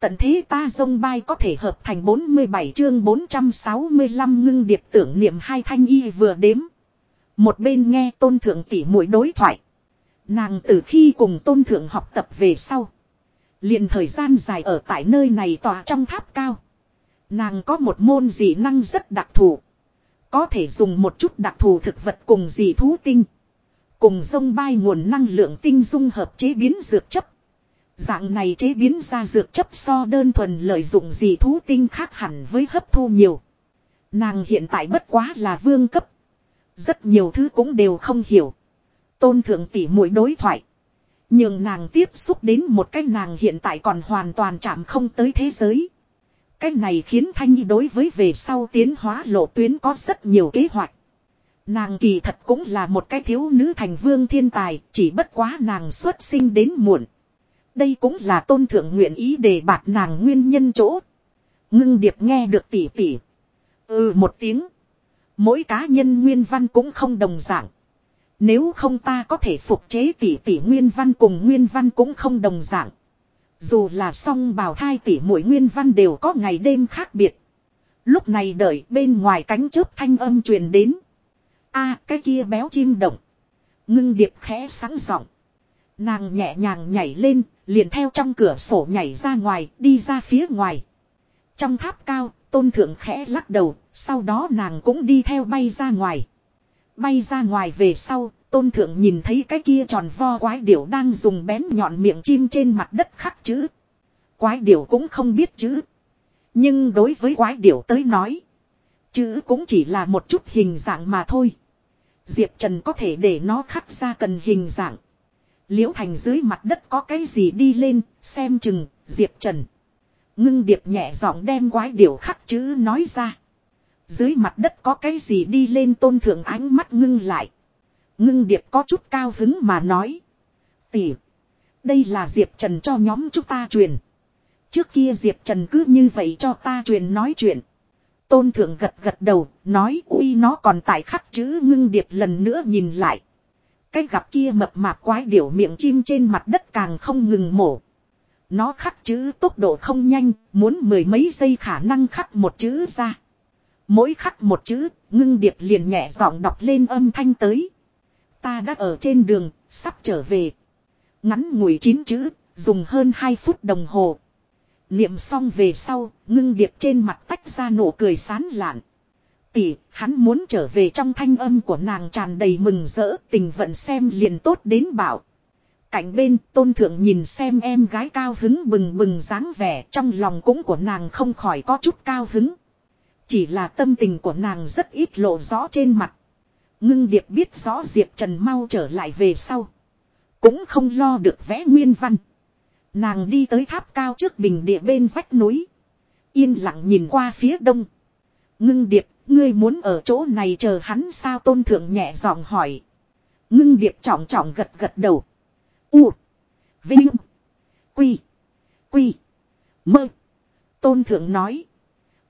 Tận thế ta dông bay có thể hợp thành 47 chương 465 ngưng điệp tưởng niệm hai thanh y vừa đếm. Một bên nghe tôn thượng tỉ mũi đối thoại. Nàng từ khi cùng tôn thượng học tập về sau. liền thời gian dài ở tại nơi này tòa trong tháp cao. Nàng có một môn dị năng rất đặc thù. Có thể dùng một chút đặc thù thực vật cùng dị thú tinh. Cùng sông bay nguồn năng lượng tinh dung hợp chế biến dược chấp. Dạng này chế biến ra dược chấp so đơn thuần lợi dụng gì thú tinh khác hẳn với hấp thu nhiều. Nàng hiện tại bất quá là vương cấp. Rất nhiều thứ cũng đều không hiểu. Tôn thượng tỷ mũi đối thoại. Nhưng nàng tiếp xúc đến một cái nàng hiện tại còn hoàn toàn chạm không tới thế giới. Cái này khiến Thanh Nhi đối với về sau tiến hóa lộ tuyến có rất nhiều kế hoạch. Nàng kỳ thật cũng là một cái thiếu nữ thành vương thiên tài, chỉ bất quá nàng xuất sinh đến muộn. Đây cũng là tôn thượng nguyện ý để bạt nàng nguyên nhân chỗ. Ngưng điệp nghe được tỉ tỉ. Ừ một tiếng. Mỗi cá nhân nguyên văn cũng không đồng dạng. Nếu không ta có thể phục chế tỷ tỷ nguyên văn cùng nguyên văn cũng không đồng dạng. Dù là song bào thai tỷ mỗi nguyên văn đều có ngày đêm khác biệt. Lúc này đợi bên ngoài cánh chớp thanh âm truyền đến. a, cái kia béo chim động. Ngưng điệp khẽ sáng giọng. Nàng nhẹ nhàng nhảy lên, liền theo trong cửa sổ nhảy ra ngoài, đi ra phía ngoài. Trong tháp cao, tôn thượng khẽ lắc đầu, sau đó nàng cũng đi theo bay ra ngoài. Bay ra ngoài về sau, tôn thượng nhìn thấy cái kia tròn vo quái điểu đang dùng bén nhọn miệng chim trên mặt đất khắc chữ. Quái điểu cũng không biết chữ. Nhưng đối với quái điểu tới nói, chữ cũng chỉ là một chút hình dạng mà thôi. Diệp Trần có thể để nó khắc ra cần hình dạng. Liễu thành dưới mặt đất có cái gì đi lên, xem chừng, Diệp Trần. Ngưng điệp nhẹ giọng đem quái điểu khắc chữ nói ra. Dưới mặt đất có cái gì đi lên tôn thượng ánh mắt ngưng lại. Ngưng điệp có chút cao hứng mà nói. Tỉ. Đây là Diệp Trần cho nhóm chúng ta truyền. Trước kia Diệp Trần cứ như vậy cho ta truyền nói chuyện. Tôn thượng gật gật đầu, nói uy nó còn tại khắc chữ ngưng điệp lần nữa nhìn lại. Cái gặp kia mập mạp quái điểu miệng chim trên mặt đất càng không ngừng mổ. Nó khắc chữ tốc độ không nhanh, muốn mười mấy giây khả năng khắc một chữ ra. Mỗi khắc một chữ, ngưng điệp liền nhẹ giọng đọc lên âm thanh tới. Ta đã ở trên đường, sắp trở về. Ngắn ngủi chín chữ, dùng hơn 2 phút đồng hồ. Niệm xong về sau, ngưng điệp trên mặt tách ra nụ cười sán lạn. Tỷ, hắn muốn trở về trong thanh âm của nàng tràn đầy mừng rỡ, tình vận xem liền tốt đến bảo. Cạnh bên, tôn thượng nhìn xem em gái cao hứng bừng bừng dáng vẻ, trong lòng cũng của nàng không khỏi có chút cao hứng. Chỉ là tâm tình của nàng rất ít lộ rõ trên mặt. Ngưng điệp biết rõ Diệp Trần mau trở lại về sau. Cũng không lo được vẽ nguyên văn. Nàng đi tới tháp cao trước bình địa bên vách núi. Yên lặng nhìn qua phía đông. Ngưng điệp, ngươi muốn ở chỗ này chờ hắn sao tôn thượng nhẹ giọng hỏi. Ngưng điệp trọng trọng gật gật đầu. U. Vinh. Quy. Quy. Mơ. Tôn thượng nói.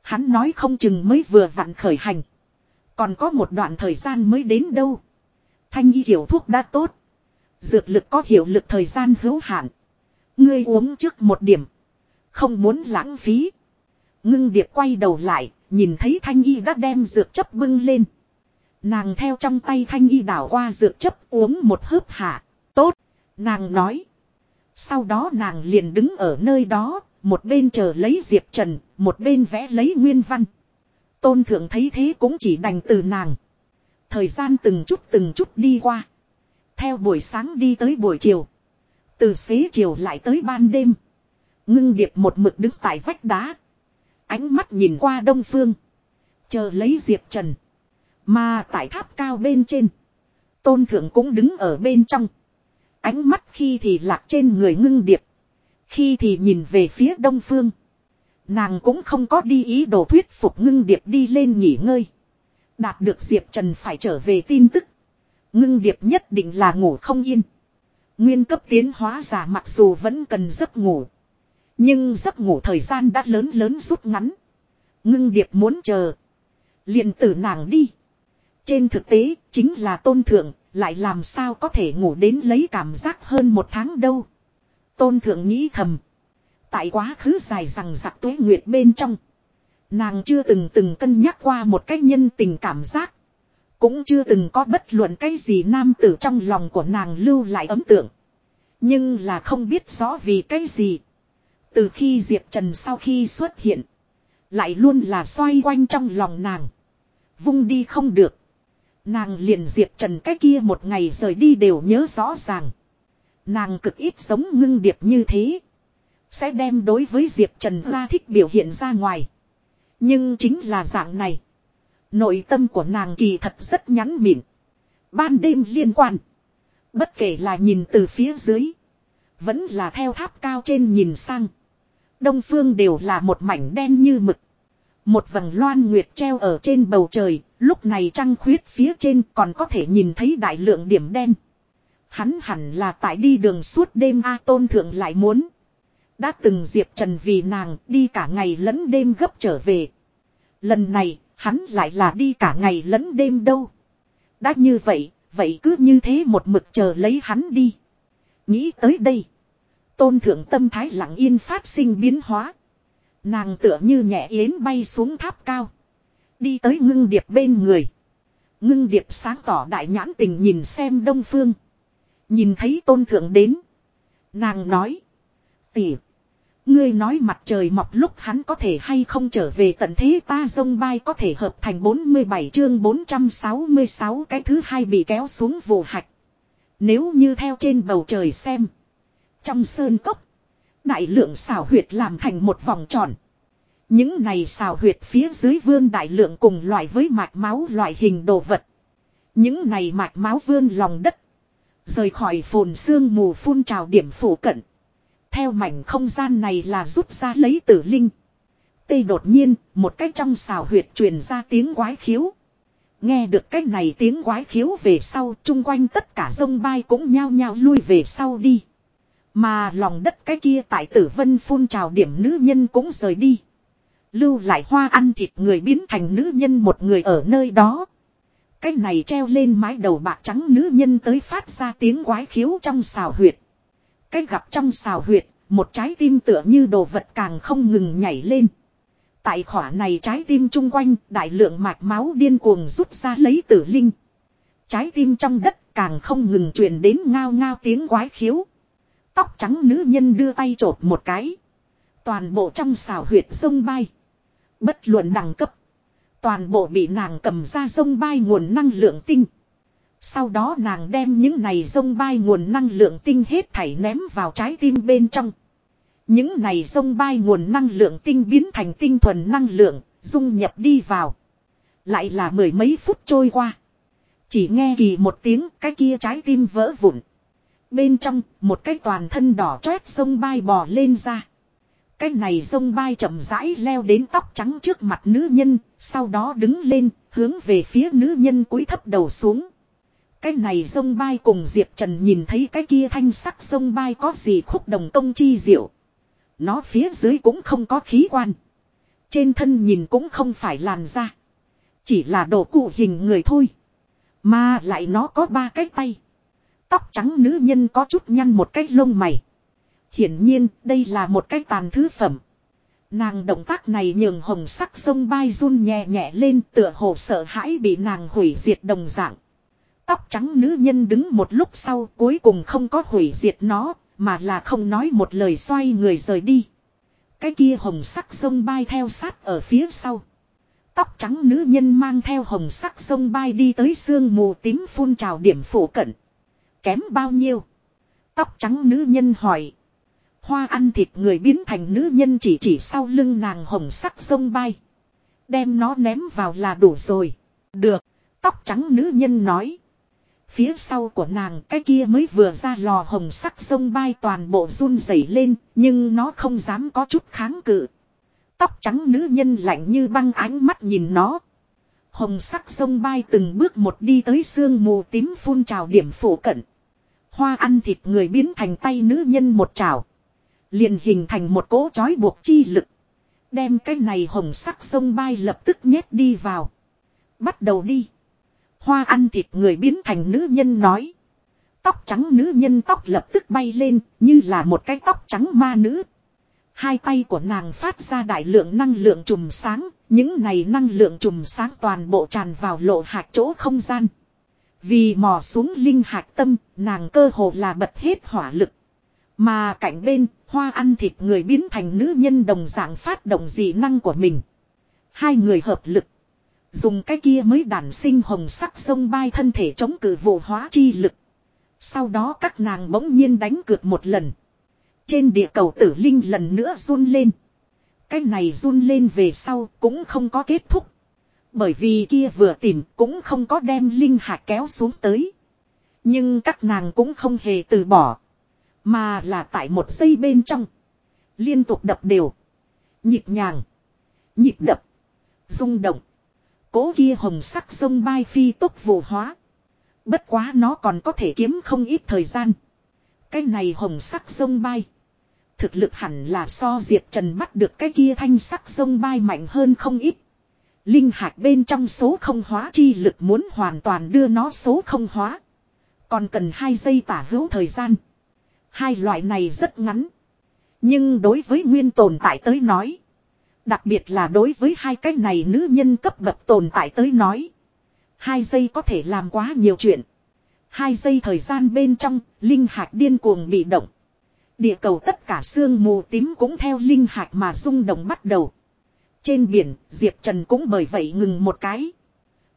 Hắn nói không chừng mới vừa vặn khởi hành. Còn có một đoạn thời gian mới đến đâu. Thanh y hiểu thuốc đã tốt. Dược lực có hiệu lực thời gian hữu hạn. Ngươi uống trước một điểm. Không muốn lãng phí. Ngưng điệp quay đầu lại, nhìn thấy thanh y đã đem dược chấp bưng lên. Nàng theo trong tay thanh y đảo qua dược chấp uống một hớp hạ. Tốt, nàng nói. Sau đó nàng liền đứng ở nơi đó, một bên chờ lấy Diệp Trần, một bên vẽ lấy nguyên văn. Tôn thượng thấy thế cũng chỉ đành từ nàng. Thời gian từng chút từng chút đi qua. Theo buổi sáng đi tới buổi chiều. Từ xế chiều lại tới ban đêm. Ngưng điệp một mực đứng tại vách đá. Ánh mắt nhìn qua đông phương. Chờ lấy Diệp Trần. Mà tại tháp cao bên trên. Tôn thượng cũng đứng ở bên trong. Ánh mắt khi thì lạc trên người ngưng điệp. Khi thì nhìn về phía đông phương. Nàng cũng không có đi ý đồ thuyết phục ngưng điệp đi lên nghỉ ngơi. Đạt được Diệp Trần phải trở về tin tức. Ngưng điệp nhất định là ngủ không yên. Nguyên cấp tiến hóa giả mặc dù vẫn cần giấc ngủ. Nhưng giấc ngủ thời gian đã lớn lớn rút ngắn. Ngưng điệp muốn chờ. liền tử nàng đi. Trên thực tế, chính là tôn thượng, lại làm sao có thể ngủ đến lấy cảm giác hơn một tháng đâu. Tôn thượng nghĩ thầm. Tại quá khứ dài rằng giặc tuế nguyệt bên trong. Nàng chưa từng từng cân nhắc qua một cách nhân tình cảm giác. Cũng chưa từng có bất luận cái gì nam tử trong lòng của nàng lưu lại ấn tượng. Nhưng là không biết rõ vì cái gì. Từ khi Diệp Trần sau khi xuất hiện. Lại luôn là xoay quanh trong lòng nàng. Vung đi không được. Nàng liền Diệp Trần cái kia một ngày rời đi đều nhớ rõ ràng. Nàng cực ít sống ngưng điệp như thế. Sẽ đem đối với Diệp Trần ra thích biểu hiện ra ngoài. Nhưng chính là dạng này. Nội tâm của nàng kỳ thật rất nhắn mịn. Ban đêm liên quan. Bất kể là nhìn từ phía dưới. Vẫn là theo tháp cao trên nhìn sang. Đông phương đều là một mảnh đen như mực. Một vầng loan nguyệt treo ở trên bầu trời, lúc này trăng khuyết phía trên còn có thể nhìn thấy đại lượng điểm đen. Hắn hẳn là tại đi đường suốt đêm A tôn thượng lại muốn. Đã từng Diệp Trần vì nàng đi cả ngày lẫn đêm gấp trở về. Lần này, hắn lại là đi cả ngày lẫn đêm đâu. Đã như vậy, vậy cứ như thế một mực chờ lấy hắn đi. Nghĩ tới đây. Tôn thượng tâm thái lặng yên phát sinh biến hóa. Nàng tựa như nhẹ yến bay xuống tháp cao. Đi tới ngưng điệp bên người. Ngưng điệp sáng tỏ đại nhãn tình nhìn xem đông phương. Nhìn thấy tôn thượng đến. Nàng nói. Tỉ. Ngươi nói mặt trời mọc lúc hắn có thể hay không trở về tận thế ta dông bay có thể hợp thành 47 chương 466 cái thứ hai bị kéo xuống vụ hạch. Nếu như theo trên bầu trời xem. Trong sơn cốc. Đại lượng xào huyệt làm thành một vòng tròn. Những này xào huyệt phía dưới vươn đại lượng cùng loại với mạch máu loại hình đồ vật. Những này mạch máu vươn lòng đất. Rời khỏi phồn xương mù phun trào điểm phủ cận. Theo mảnh không gian này là rút ra lấy tử linh. Tê đột nhiên, một cách trong xào huyệt truyền ra tiếng quái khiếu. Nghe được cái này tiếng quái khiếu về sau, chung quanh tất cả sông bay cũng nhao nhao lui về sau đi. Mà lòng đất cái kia tại tử vân phun trào điểm nữ nhân cũng rời đi. Lưu lại hoa ăn thịt người biến thành nữ nhân một người ở nơi đó. Cái này treo lên mái đầu bạc trắng nữ nhân tới phát ra tiếng quái khiếu trong xào huyệt. Cái gặp trong xào huyệt, một trái tim tựa như đồ vật càng không ngừng nhảy lên. Tại khỏa này trái tim chung quanh, đại lượng mạch máu điên cuồng rút ra lấy tử linh. Trái tim trong đất càng không ngừng truyền đến ngao ngao tiếng quái khiếu. Tóc trắng nữ nhân đưa tay trột một cái. Toàn bộ trong xào huyệt sông bay. Bất luận đẳng cấp. Toàn bộ bị nàng cầm ra sông bay nguồn năng lượng tinh. Sau đó nàng đem những này sông bay nguồn năng lượng tinh hết thảy ném vào trái tim bên trong. Những này sông bay nguồn năng lượng tinh biến thành tinh thuần năng lượng, dung nhập đi vào. Lại là mười mấy phút trôi qua. Chỉ nghe kỳ một tiếng cái kia trái tim vỡ vụn. Bên trong, một cái toàn thân đỏ chót sông bay bò lên ra. Cái này sông bay chậm rãi leo đến tóc trắng trước mặt nữ nhân, sau đó đứng lên, hướng về phía nữ nhân cúi thấp đầu xuống. Cái này sông bay cùng Diệp Trần nhìn thấy cái kia thanh sắc sông bay có gì khúc đồng công chi diệu. Nó phía dưới cũng không có khí quan. Trên thân nhìn cũng không phải làn da. Chỉ là đồ cụ hình người thôi. Mà lại nó có ba cái tay. Tóc trắng nữ nhân có chút nhăn một cái lông mày. Hiển nhiên đây là một cái tàn thứ phẩm. Nàng động tác này nhường hồng sắc sông bay run nhẹ nhẹ lên tựa hồ sợ hãi bị nàng hủy diệt đồng dạng. Tóc trắng nữ nhân đứng một lúc sau cuối cùng không có hủy diệt nó, mà là không nói một lời xoay người rời đi. Cái kia hồng sắc sông bay theo sát ở phía sau. Tóc trắng nữ nhân mang theo hồng sắc sông bay đi tới sương mù tím phun trào điểm phủ cận. Kém bao nhiêu? Tóc trắng nữ nhân hỏi. Hoa ăn thịt người biến thành nữ nhân chỉ chỉ sau lưng nàng hồng sắc sông bay. Đem nó ném vào là đủ rồi. Được. Tóc trắng nữ nhân nói. Phía sau của nàng cái kia mới vừa ra lò hồng sắc sông bay toàn bộ run rẩy lên, nhưng nó không dám có chút kháng cự. Tóc trắng nữ nhân lạnh như băng ánh mắt nhìn nó. Hồng sắc sông bay từng bước một đi tới sương mù tím phun trào điểm phủ cận. Hoa ăn thịt người biến thành tay nữ nhân một trào. Liền hình thành một cỗ chói buộc chi lực. Đem cái này hồng sắc sông bay lập tức nhét đi vào. Bắt đầu đi. Hoa ăn thịt người biến thành nữ nhân nói. Tóc trắng nữ nhân tóc lập tức bay lên, như là một cái tóc trắng ma nữ. Hai tay của nàng phát ra đại lượng năng lượng trùm sáng, những này năng lượng trùm sáng toàn bộ tràn vào lộ hạt chỗ không gian. Vì mò xuống linh hạt tâm, nàng cơ hồ là bật hết hỏa lực. Mà cạnh bên, hoa ăn thịt người biến thành nữ nhân đồng dạng phát động dị năng của mình. Hai người hợp lực. Dùng cái kia mới đản sinh hồng sắc sông bay thân thể chống cự vụ hóa chi lực. Sau đó các nàng bỗng nhiên đánh cược một lần. Trên địa cầu tử linh lần nữa run lên. Cái này run lên về sau cũng không có kết thúc. Bởi vì kia vừa tìm cũng không có đem linh hạt kéo xuống tới. Nhưng các nàng cũng không hề từ bỏ. Mà là tại một giây bên trong. Liên tục đập đều. Nhịp nhàng. Nhịp đập. rung động. Cố kia hồng sắc sông bay phi tốc vụ hóa. Bất quá nó còn có thể kiếm không ít thời gian. Cái này hồng sắc sông bay. Thực lực hẳn là so Diệp Trần bắt được cái kia thanh sắc sông bay mạnh hơn không ít. Linh hạt bên trong số không hóa chi lực muốn hoàn toàn đưa nó số không hóa. Còn cần 2 giây tả hữu thời gian. Hai loại này rất ngắn. Nhưng đối với nguyên tồn tại tới nói. Đặc biệt là đối với hai cái này nữ nhân cấp bậc tồn tại tới nói. Hai giây có thể làm quá nhiều chuyện. Hai giây thời gian bên trong, linh hạt điên cuồng bị động. Địa cầu tất cả sương mù tím cũng theo linh hạt mà rung động bắt đầu. Trên biển, Diệp Trần cũng bởi vậy ngừng một cái.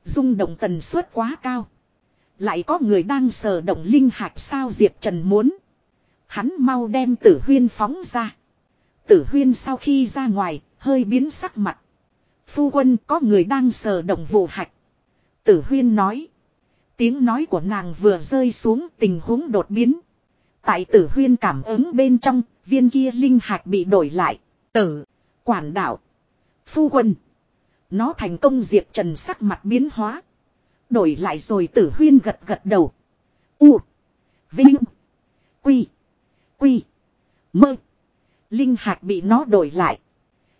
Rung động tần suất quá cao. Lại có người đang sờ động linh hạt sao Diệp Trần muốn. Hắn mau đem tử huyên phóng ra. Tử huyên sau khi ra ngoài, hơi biến sắc mặt. Phu quân có người đang sờ động vụ hạch. Tử huyên nói. Tiếng nói của nàng vừa rơi xuống tình huống đột biến. Tại tử huyên cảm ứng bên trong, viên kia linh hạt bị đổi lại. Tử, quản đạo, phu quân. Nó thành công Diệp Trần sắc mặt biến hóa. Đổi lại rồi tử huyên gật gật đầu. U. Vinh. Quy. Quy. Mơ. Linh hạt bị nó đổi lại.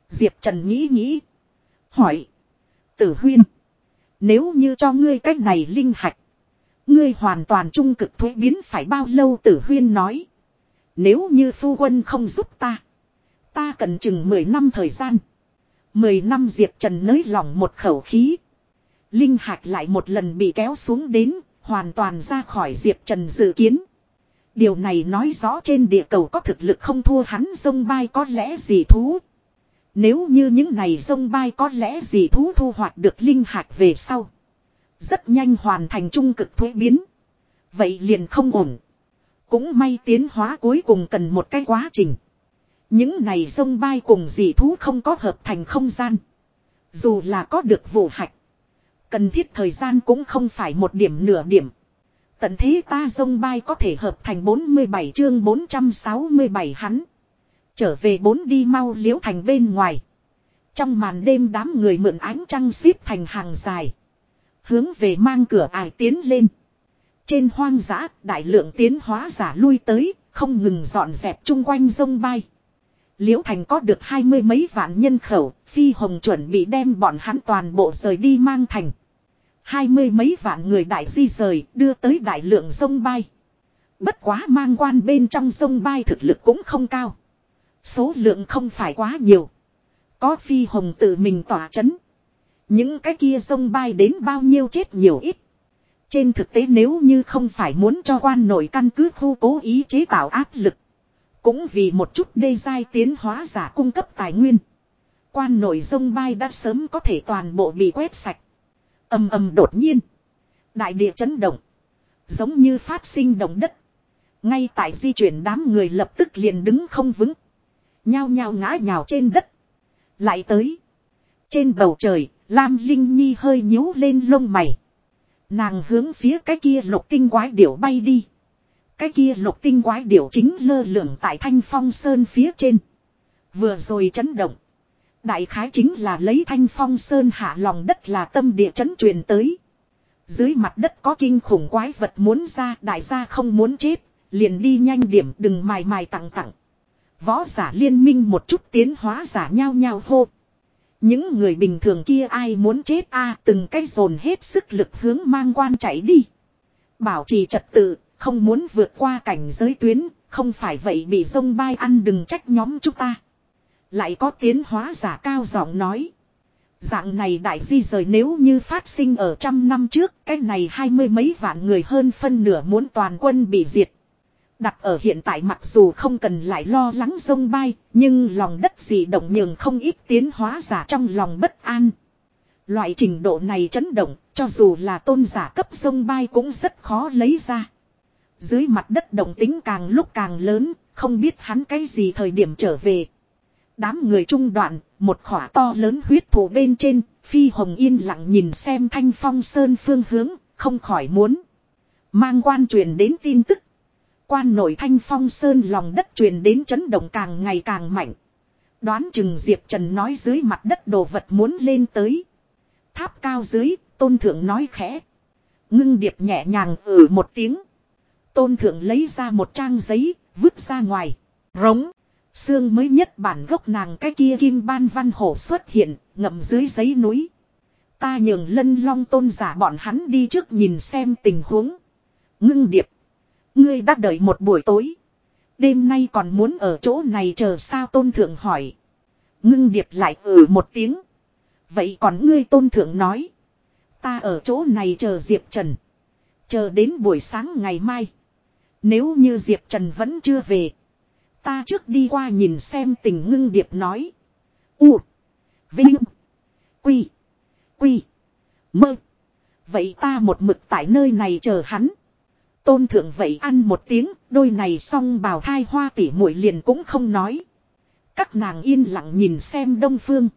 Diệp Trần nghĩ nghĩ. Hỏi. Tử huyên. Nếu như cho ngươi cách này linh hạch. Ngươi hoàn toàn trung cực thuế biến phải bao lâu tử huyên nói. Nếu như phu quân không giúp ta. Ta cần chừng 10 năm thời gian. 10 năm Diệp Trần nới lỏng một khẩu khí. Linh hạch lại một lần bị kéo xuống đến, hoàn toàn ra khỏi Diệp Trần dự kiến. Điều này nói rõ trên địa cầu có thực lực không thua hắn sông bay có lẽ gì thú. Nếu như những này sông bay có lẽ gì thú thu hoạch được linh hạch về sau. Rất nhanh hoàn thành trung cực thuế biến. Vậy liền không ổn. Cũng may tiến hóa cuối cùng cần một cái quá trình. Những này sông bay cùng dị thú không có hợp thành không gian. Dù là có được vụ hạch. Cần thiết thời gian cũng không phải một điểm nửa điểm. Tận thế ta sông bay có thể hợp thành 47 chương 467 hắn. Trở về bốn đi mau liễu thành bên ngoài. Trong màn đêm đám người mượn ánh trăng xếp thành hàng dài. Hướng về mang cửa ải tiến lên. Trên hoang dã, đại lượng tiến hóa giả lui tới, không ngừng dọn dẹp chung quanh sông bay. Liễu Thành có được hai mươi mấy vạn nhân khẩu, Phi Hồng chuẩn bị đem bọn hắn toàn bộ rời đi mang thành. Hai mươi mấy vạn người đại di rời, đưa tới đại lượng sông bay. Bất quá mang quan bên trong sông bay thực lực cũng không cao. Số lượng không phải quá nhiều. Có Phi Hồng tự mình tỏa chấn. Những cái kia sông bay đến bao nhiêu chết nhiều ít. Trên thực tế nếu như không phải muốn cho quan nội căn cứ khu cố ý chế tạo áp lực. Cũng vì một chút đê dai tiến hóa giả cung cấp tài nguyên. Quan nội sông bay đã sớm có thể toàn bộ bị quét sạch. ầm ầm đột nhiên. Đại địa chấn động. Giống như phát sinh động đất. Ngay tại di chuyển đám người lập tức liền đứng không vững. Nhao nhao ngã nhào trên đất. Lại tới. Trên bầu trời, Lam Linh Nhi hơi nhíu lên lông mày. Nàng hướng phía cái kia lục tinh quái điểu bay đi. Cái kia lục tinh quái điểu chính lơ lửng tại thanh phong sơn phía trên. Vừa rồi chấn động. Đại khái chính là lấy thanh phong sơn hạ lòng đất là tâm địa chấn truyền tới. Dưới mặt đất có kinh khủng quái vật muốn ra, đại gia không muốn chết. Liền đi nhanh điểm, đừng mài mài tặng tặng. Võ giả liên minh một chút tiến hóa giả nhau nhau hô. Những người bình thường kia ai muốn chết a từng cái dồn hết sức lực hướng mang quan chạy đi. Bảo trì trật tự, không muốn vượt qua cảnh giới tuyến, không phải vậy bị sông bay ăn đừng trách nhóm chúng ta. Lại có tiến hóa giả cao giọng nói. Dạng này đại di rời nếu như phát sinh ở trăm năm trước, cái này hai mươi mấy vạn người hơn phân nửa muốn toàn quân bị diệt. Đặt ở hiện tại mặc dù không cần lại lo lắng sông bay, nhưng lòng đất dị động nhường không ít tiến hóa giả trong lòng bất an. Loại trình độ này chấn động, cho dù là tôn giả cấp sông bay cũng rất khó lấy ra. Dưới mặt đất động tính càng lúc càng lớn, không biết hắn cái gì thời điểm trở về. Đám người trung đoạn, một khỏa to lớn huyết thủ bên trên, phi hồng yên lặng nhìn xem thanh phong sơn phương hướng, không khỏi muốn. Mang quan truyền đến tin tức. Quan nội thanh phong sơn lòng đất truyền đến chấn động càng ngày càng mạnh. Đoán chừng Diệp Trần nói dưới mặt đất đồ vật muốn lên tới. Tháp cao dưới, tôn thượng nói khẽ. Ngưng điệp nhẹ nhàng ử một tiếng. Tôn thượng lấy ra một trang giấy, vứt ra ngoài. Rống. Xương mới nhất bản gốc nàng cái kia kim ban văn hổ xuất hiện, ngậm dưới giấy núi. Ta nhường lân long tôn giả bọn hắn đi trước nhìn xem tình huống. Ngưng điệp. Ngươi đã đợi một buổi tối. Đêm nay còn muốn ở chỗ này chờ sao tôn thượng hỏi. Ngưng điệp lại ừ một tiếng. Vậy còn ngươi tôn thượng nói. Ta ở chỗ này chờ Diệp Trần. Chờ đến buổi sáng ngày mai. Nếu như Diệp Trần vẫn chưa về. Ta trước đi qua nhìn xem tình ngưng điệp nói. U. Vinh. Quy. Quy. Mơ. Vậy ta một mực tại nơi này chờ hắn. Tôn thượng vậy ăn một tiếng, đôi này xong bào thai hoa tỉ muội liền cũng không nói. Các nàng yên lặng nhìn xem đông phương.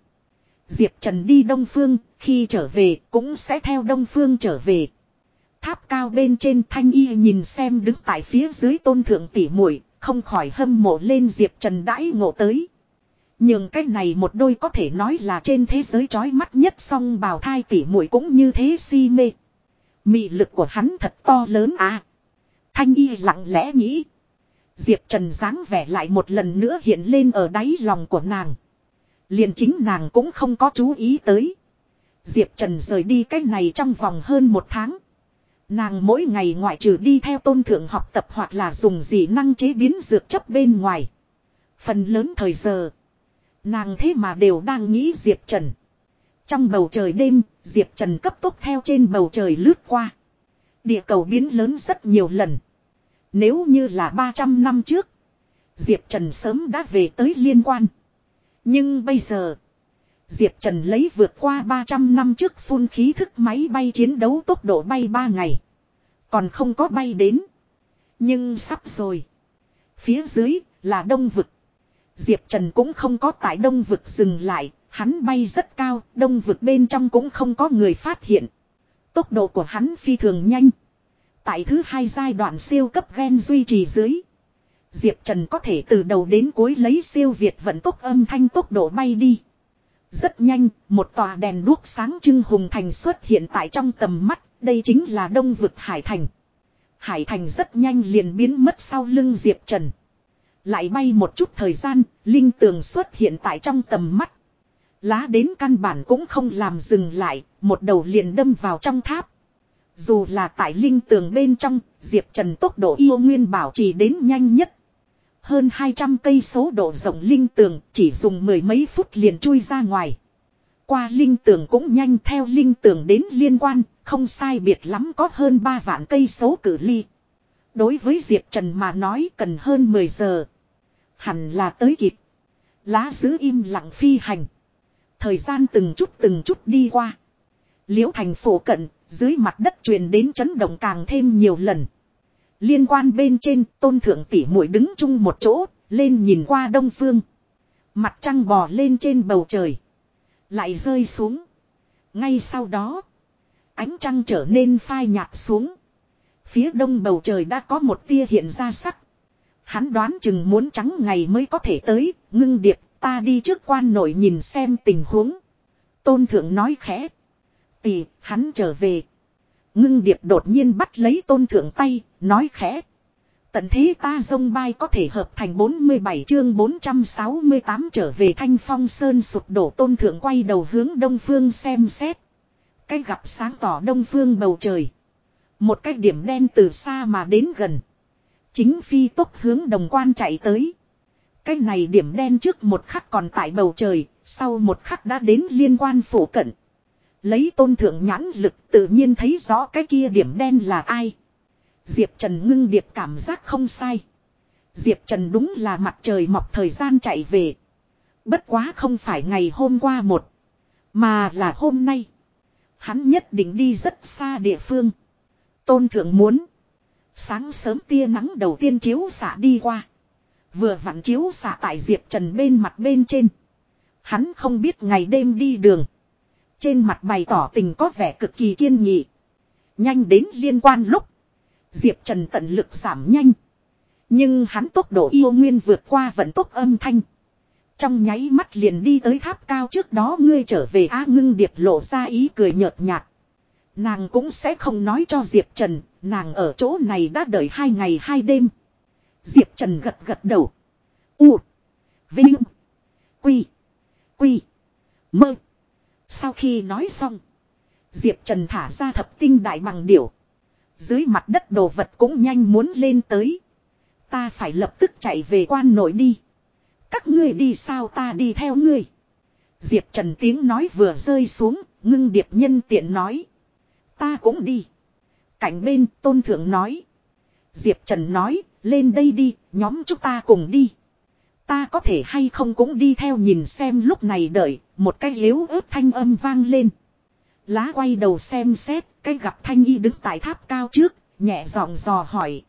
Diệp Trần đi đông phương, khi trở về cũng sẽ theo đông phương trở về. Tháp cao bên trên thanh y nhìn xem đứng tại phía dưới tôn thượng tỉ muội không khỏi hâm mộ lên Diệp Trần đãi ngộ tới. Nhưng cái này một đôi có thể nói là trên thế giới chói mắt nhất song bào thai tỉ muội cũng như thế si mê. Mị lực của hắn thật to lớn à. Thanh y lặng lẽ nghĩ. Diệp Trần dáng vẻ lại một lần nữa hiện lên ở đáy lòng của nàng. liền chính nàng cũng không có chú ý tới. Diệp Trần rời đi cái này trong vòng hơn một tháng. Nàng mỗi ngày ngoại trừ đi theo tôn thượng học tập hoặc là dùng dị năng chế biến dược chấp bên ngoài. Phần lớn thời giờ. Nàng thế mà đều đang nghĩ Diệp Trần. Trong bầu trời đêm, Diệp Trần cấp tốc theo trên bầu trời lướt qua. Địa cầu biến lớn rất nhiều lần. Nếu như là 300 năm trước. Diệp Trần sớm đã về tới liên quan. Nhưng bây giờ. Diệp Trần lấy vượt qua 300 năm trước phun khí thức máy bay chiến đấu tốc độ bay 3 ngày. Còn không có bay đến. Nhưng sắp rồi. Phía dưới là đông vực. Diệp Trần cũng không có tại đông vực dừng lại. Hắn bay rất cao. Đông vực bên trong cũng không có người phát hiện. Tốc độ của hắn phi thường nhanh. Tại thứ hai giai đoạn siêu cấp gen duy trì dưới. Diệp Trần có thể từ đầu đến cuối lấy siêu việt vận tốc âm thanh tốc độ bay đi. Rất nhanh, một tòa đèn đuốc sáng trưng hùng thành xuất hiện tại trong tầm mắt, đây chính là đông vực Hải Thành. Hải Thành rất nhanh liền biến mất sau lưng Diệp Trần. Lại bay một chút thời gian, linh tường xuất hiện tại trong tầm mắt. Lá đến căn bản cũng không làm dừng lại, một đầu liền đâm vào trong tháp. Dù là tại linh tường bên trong, Diệp Trần tốc độ yêu nguyên bảo trì đến nhanh nhất. Hơn 200 cây số độ rộng linh tường chỉ dùng mười mấy phút liền chui ra ngoài. Qua linh tường cũng nhanh theo linh tường đến liên quan, không sai biệt lắm có hơn 3 vạn cây số cử ly. Đối với Diệp Trần mà nói cần hơn 10 giờ. Hẳn là tới kịp. Lá giữ im lặng phi hành. Thời gian từng chút từng chút đi qua. Liễu thành phổ cận, dưới mặt đất truyền đến chấn động càng thêm nhiều lần. Liên quan bên trên, tôn thượng tỷ muội đứng chung một chỗ, lên nhìn qua đông phương. Mặt trăng bò lên trên bầu trời. Lại rơi xuống. Ngay sau đó, ánh trăng trở nên phai nhạt xuống. Phía đông bầu trời đã có một tia hiện ra sắc. Hắn đoán chừng muốn trắng ngày mới có thể tới, ngưng điệp, ta đi trước quan nội nhìn xem tình huống. Tôn thượng nói khẽ. Tỷ, hắn trở về. Ngưng điệp đột nhiên bắt lấy tôn thượng tay, nói khẽ. Tận thế ta dông bay có thể hợp thành 47 chương 468 trở về thanh phong sơn sụp đổ tôn thượng quay đầu hướng đông phương xem xét. Cái gặp sáng tỏ đông phương bầu trời. Một cái điểm đen từ xa mà đến gần. Chính phi tốc hướng đồng quan chạy tới. Cái này điểm đen trước một khắc còn tại bầu trời, sau một khắc đã đến liên quan phủ cận. Lấy tôn thượng nhãn lực tự nhiên thấy rõ cái kia điểm đen là ai. Diệp Trần ngưng điệp cảm giác không sai. Diệp Trần đúng là mặt trời mọc thời gian chạy về. Bất quá không phải ngày hôm qua một. Mà là hôm nay. Hắn nhất định đi rất xa địa phương. Tôn thượng muốn. Sáng sớm tia nắng đầu tiên chiếu xạ đi qua. Vừa vặn chiếu xạ tại Diệp Trần bên mặt bên trên. Hắn không biết ngày đêm đi đường. Trên mặt bày tỏ tình có vẻ cực kỳ kiên nghị. Nhanh đến liên quan lúc. Diệp Trần tận lực giảm nhanh. Nhưng hắn tốc độ yêu nguyên vượt qua vận tốc âm thanh. Trong nháy mắt liền đi tới tháp cao trước đó ngươi trở về á ngưng điệp lộ ra ý cười nhợt nhạt. Nàng cũng sẽ không nói cho Diệp Trần, nàng ở chỗ này đã đợi hai ngày hai đêm. Diệp Trần gật gật đầu. U. Vinh. Quy. Quy. Mơ. Sau khi nói xong. Diệp Trần thả ra thập tinh đại bằng điểu. Dưới mặt đất đồ vật cũng nhanh muốn lên tới. Ta phải lập tức chạy về quan nội đi. Các ngươi đi sao ta đi theo ngươi. Diệp Trần tiếng nói vừa rơi xuống, ngưng điệp nhân tiện nói. Ta cũng đi. Cảnh bên tôn thượng nói. Diệp Trần nói, lên đây đi, nhóm chúng ta cùng đi. Ta có thể hay không cũng đi theo nhìn xem lúc này đợi, một cái yếu ớt thanh âm vang lên. Lá quay đầu xem xét, cái gặp thanh y đứng tại tháp cao trước, nhẹ giọng dò hỏi.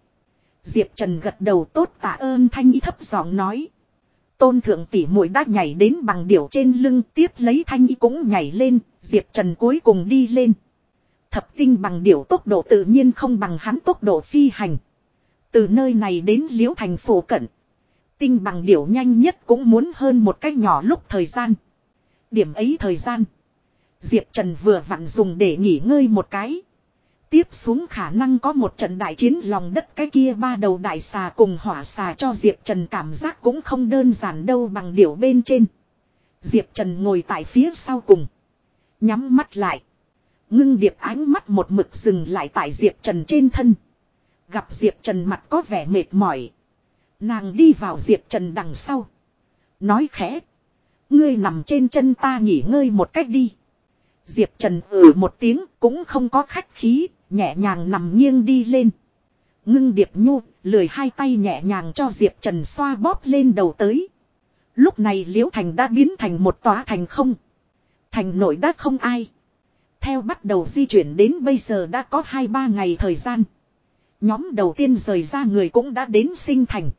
Diệp Trần gật đầu tốt tạ ơn thanh y thấp giọng nói. Tôn thượng tỷ muội đã nhảy đến bằng điểu trên lưng tiếp lấy thanh y cũng nhảy lên, Diệp Trần cuối cùng đi lên. Thập tinh bằng điểu tốc độ tự nhiên không bằng hắn tốc độ phi hành. Từ nơi này đến liễu thành phủ cận. Tinh bằng điểu nhanh nhất cũng muốn hơn một cách nhỏ lúc thời gian. Điểm ấy thời gian. Diệp Trần vừa vặn dùng để nghỉ ngơi một cái. Tiếp xuống khả năng có một trận đại chiến lòng đất cái kia ba đầu đại xà cùng hỏa xà cho Diệp Trần cảm giác cũng không đơn giản đâu bằng điểu bên trên. Diệp Trần ngồi tại phía sau cùng. Nhắm mắt lại. Ngưng điệp ánh mắt một mực dừng lại tại Diệp Trần trên thân. Gặp Diệp Trần mặt có vẻ mệt mỏi. Nàng đi vào Diệp Trần đằng sau. Nói khẽ. Ngươi nằm trên chân ta nghỉ ngơi một cách đi. Diệp Trần ừ một tiếng cũng không có khách khí, nhẹ nhàng nằm nghiêng đi lên. Ngưng điệp nhu, lười hai tay nhẹ nhàng cho Diệp Trần xoa bóp lên đầu tới. Lúc này Liễu Thành đã biến thành một tòa thành không. Thành nội đã không ai. Theo bắt đầu di chuyển đến bây giờ đã có 2-3 ngày thời gian. Nhóm đầu tiên rời ra người cũng đã đến sinh thành.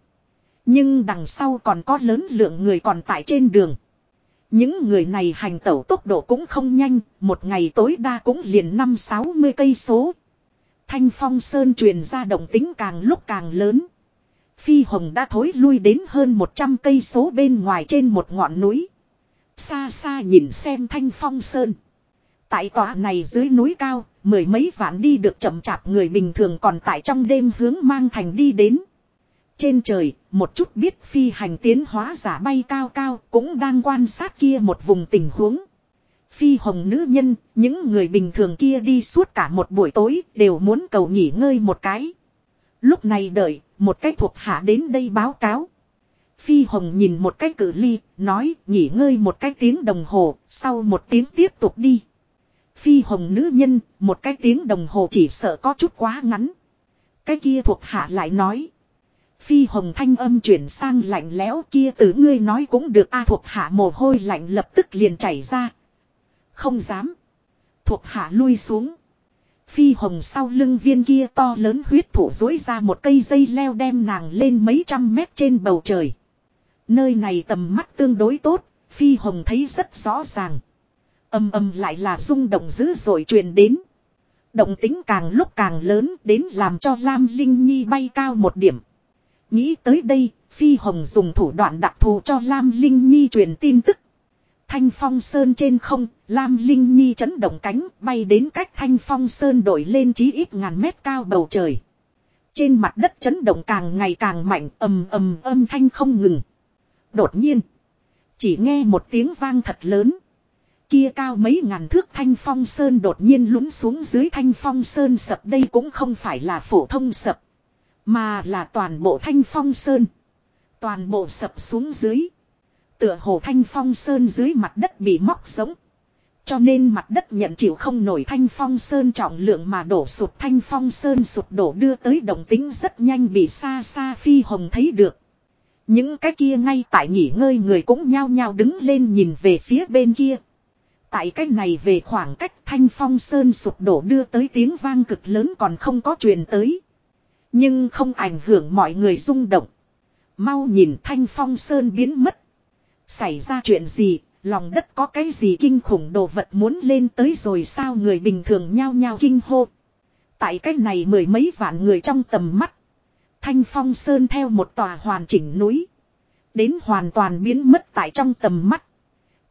Nhưng đằng sau còn có lớn lượng người còn tại trên đường. Những người này hành tẩu tốc độ cũng không nhanh, một ngày tối đa cũng liền 5-60 cây số. Thanh phong sơn truyền ra động tính càng lúc càng lớn. Phi hồng đã thối lui đến hơn 100 cây số bên ngoài trên một ngọn núi. Xa xa nhìn xem thanh phong sơn. Tại tòa này dưới núi cao, mười mấy vạn đi được chậm chạp người bình thường còn tại trong đêm hướng mang thành đi đến. Trên trời, một chút biết phi hành tiến hóa giả bay cao cao cũng đang quan sát kia một vùng tình huống. Phi hồng nữ nhân, những người bình thường kia đi suốt cả một buổi tối đều muốn cầu nghỉ ngơi một cái. Lúc này đợi, một cái thuộc hạ đến đây báo cáo. Phi hồng nhìn một cái cử ly, nói nghỉ ngơi một cái tiếng đồng hồ, sau một tiếng tiếp tục đi. Phi hồng nữ nhân, một cái tiếng đồng hồ chỉ sợ có chút quá ngắn. Cái kia thuộc hạ lại nói. Phi hồng thanh âm chuyển sang lạnh lẽo kia từ ngươi nói cũng được a thuộc hạ mồ hôi lạnh lập tức liền chảy ra. Không dám. Thuộc hạ lui xuống. Phi hồng sau lưng viên kia to lớn huyết thủ dối ra một cây dây leo đem nàng lên mấy trăm mét trên bầu trời. Nơi này tầm mắt tương đối tốt, Phi hồng thấy rất rõ ràng. Âm âm lại là rung động dữ dội truyền đến. Động tính càng lúc càng lớn đến làm cho Lam Linh Nhi bay cao một điểm. Nghĩ tới đây, Phi Hồng dùng thủ đoạn đặc thù cho Lam Linh Nhi truyền tin tức. Thanh Phong Sơn trên không, Lam Linh Nhi chấn động cánh bay đến cách Thanh Phong Sơn đổi lên chí ít ngàn mét cao bầu trời. Trên mặt đất chấn động càng ngày càng mạnh ầm ầm âm thanh không ngừng. Đột nhiên, chỉ nghe một tiếng vang thật lớn. Kia cao mấy ngàn thước thanh phong sơn đột nhiên lún xuống dưới thanh phong sơn sập đây cũng không phải là phổ thông sập. Mà là toàn bộ thanh phong sơn. Toàn bộ sập xuống dưới. Tựa hồ thanh phong sơn dưới mặt đất bị móc sống. Cho nên mặt đất nhận chịu không nổi thanh phong sơn trọng lượng mà đổ sụp thanh phong sơn sụp đổ đưa tới động tính rất nhanh bị xa xa phi hồng thấy được. Những cái kia ngay tại nghỉ ngơi người cũng nhao nhao đứng lên nhìn về phía bên kia. Tại cách này về khoảng cách thanh phong sơn sụp đổ đưa tới tiếng vang cực lớn còn không có truyền tới. Nhưng không ảnh hưởng mọi người rung động. Mau nhìn thanh phong sơn biến mất. Xảy ra chuyện gì, lòng đất có cái gì kinh khủng đồ vật muốn lên tới rồi sao người bình thường nhao nhao kinh hô. Tại cách này mười mấy vạn người trong tầm mắt. Thanh phong sơn theo một tòa hoàn chỉnh núi. Đến hoàn toàn biến mất tại trong tầm mắt.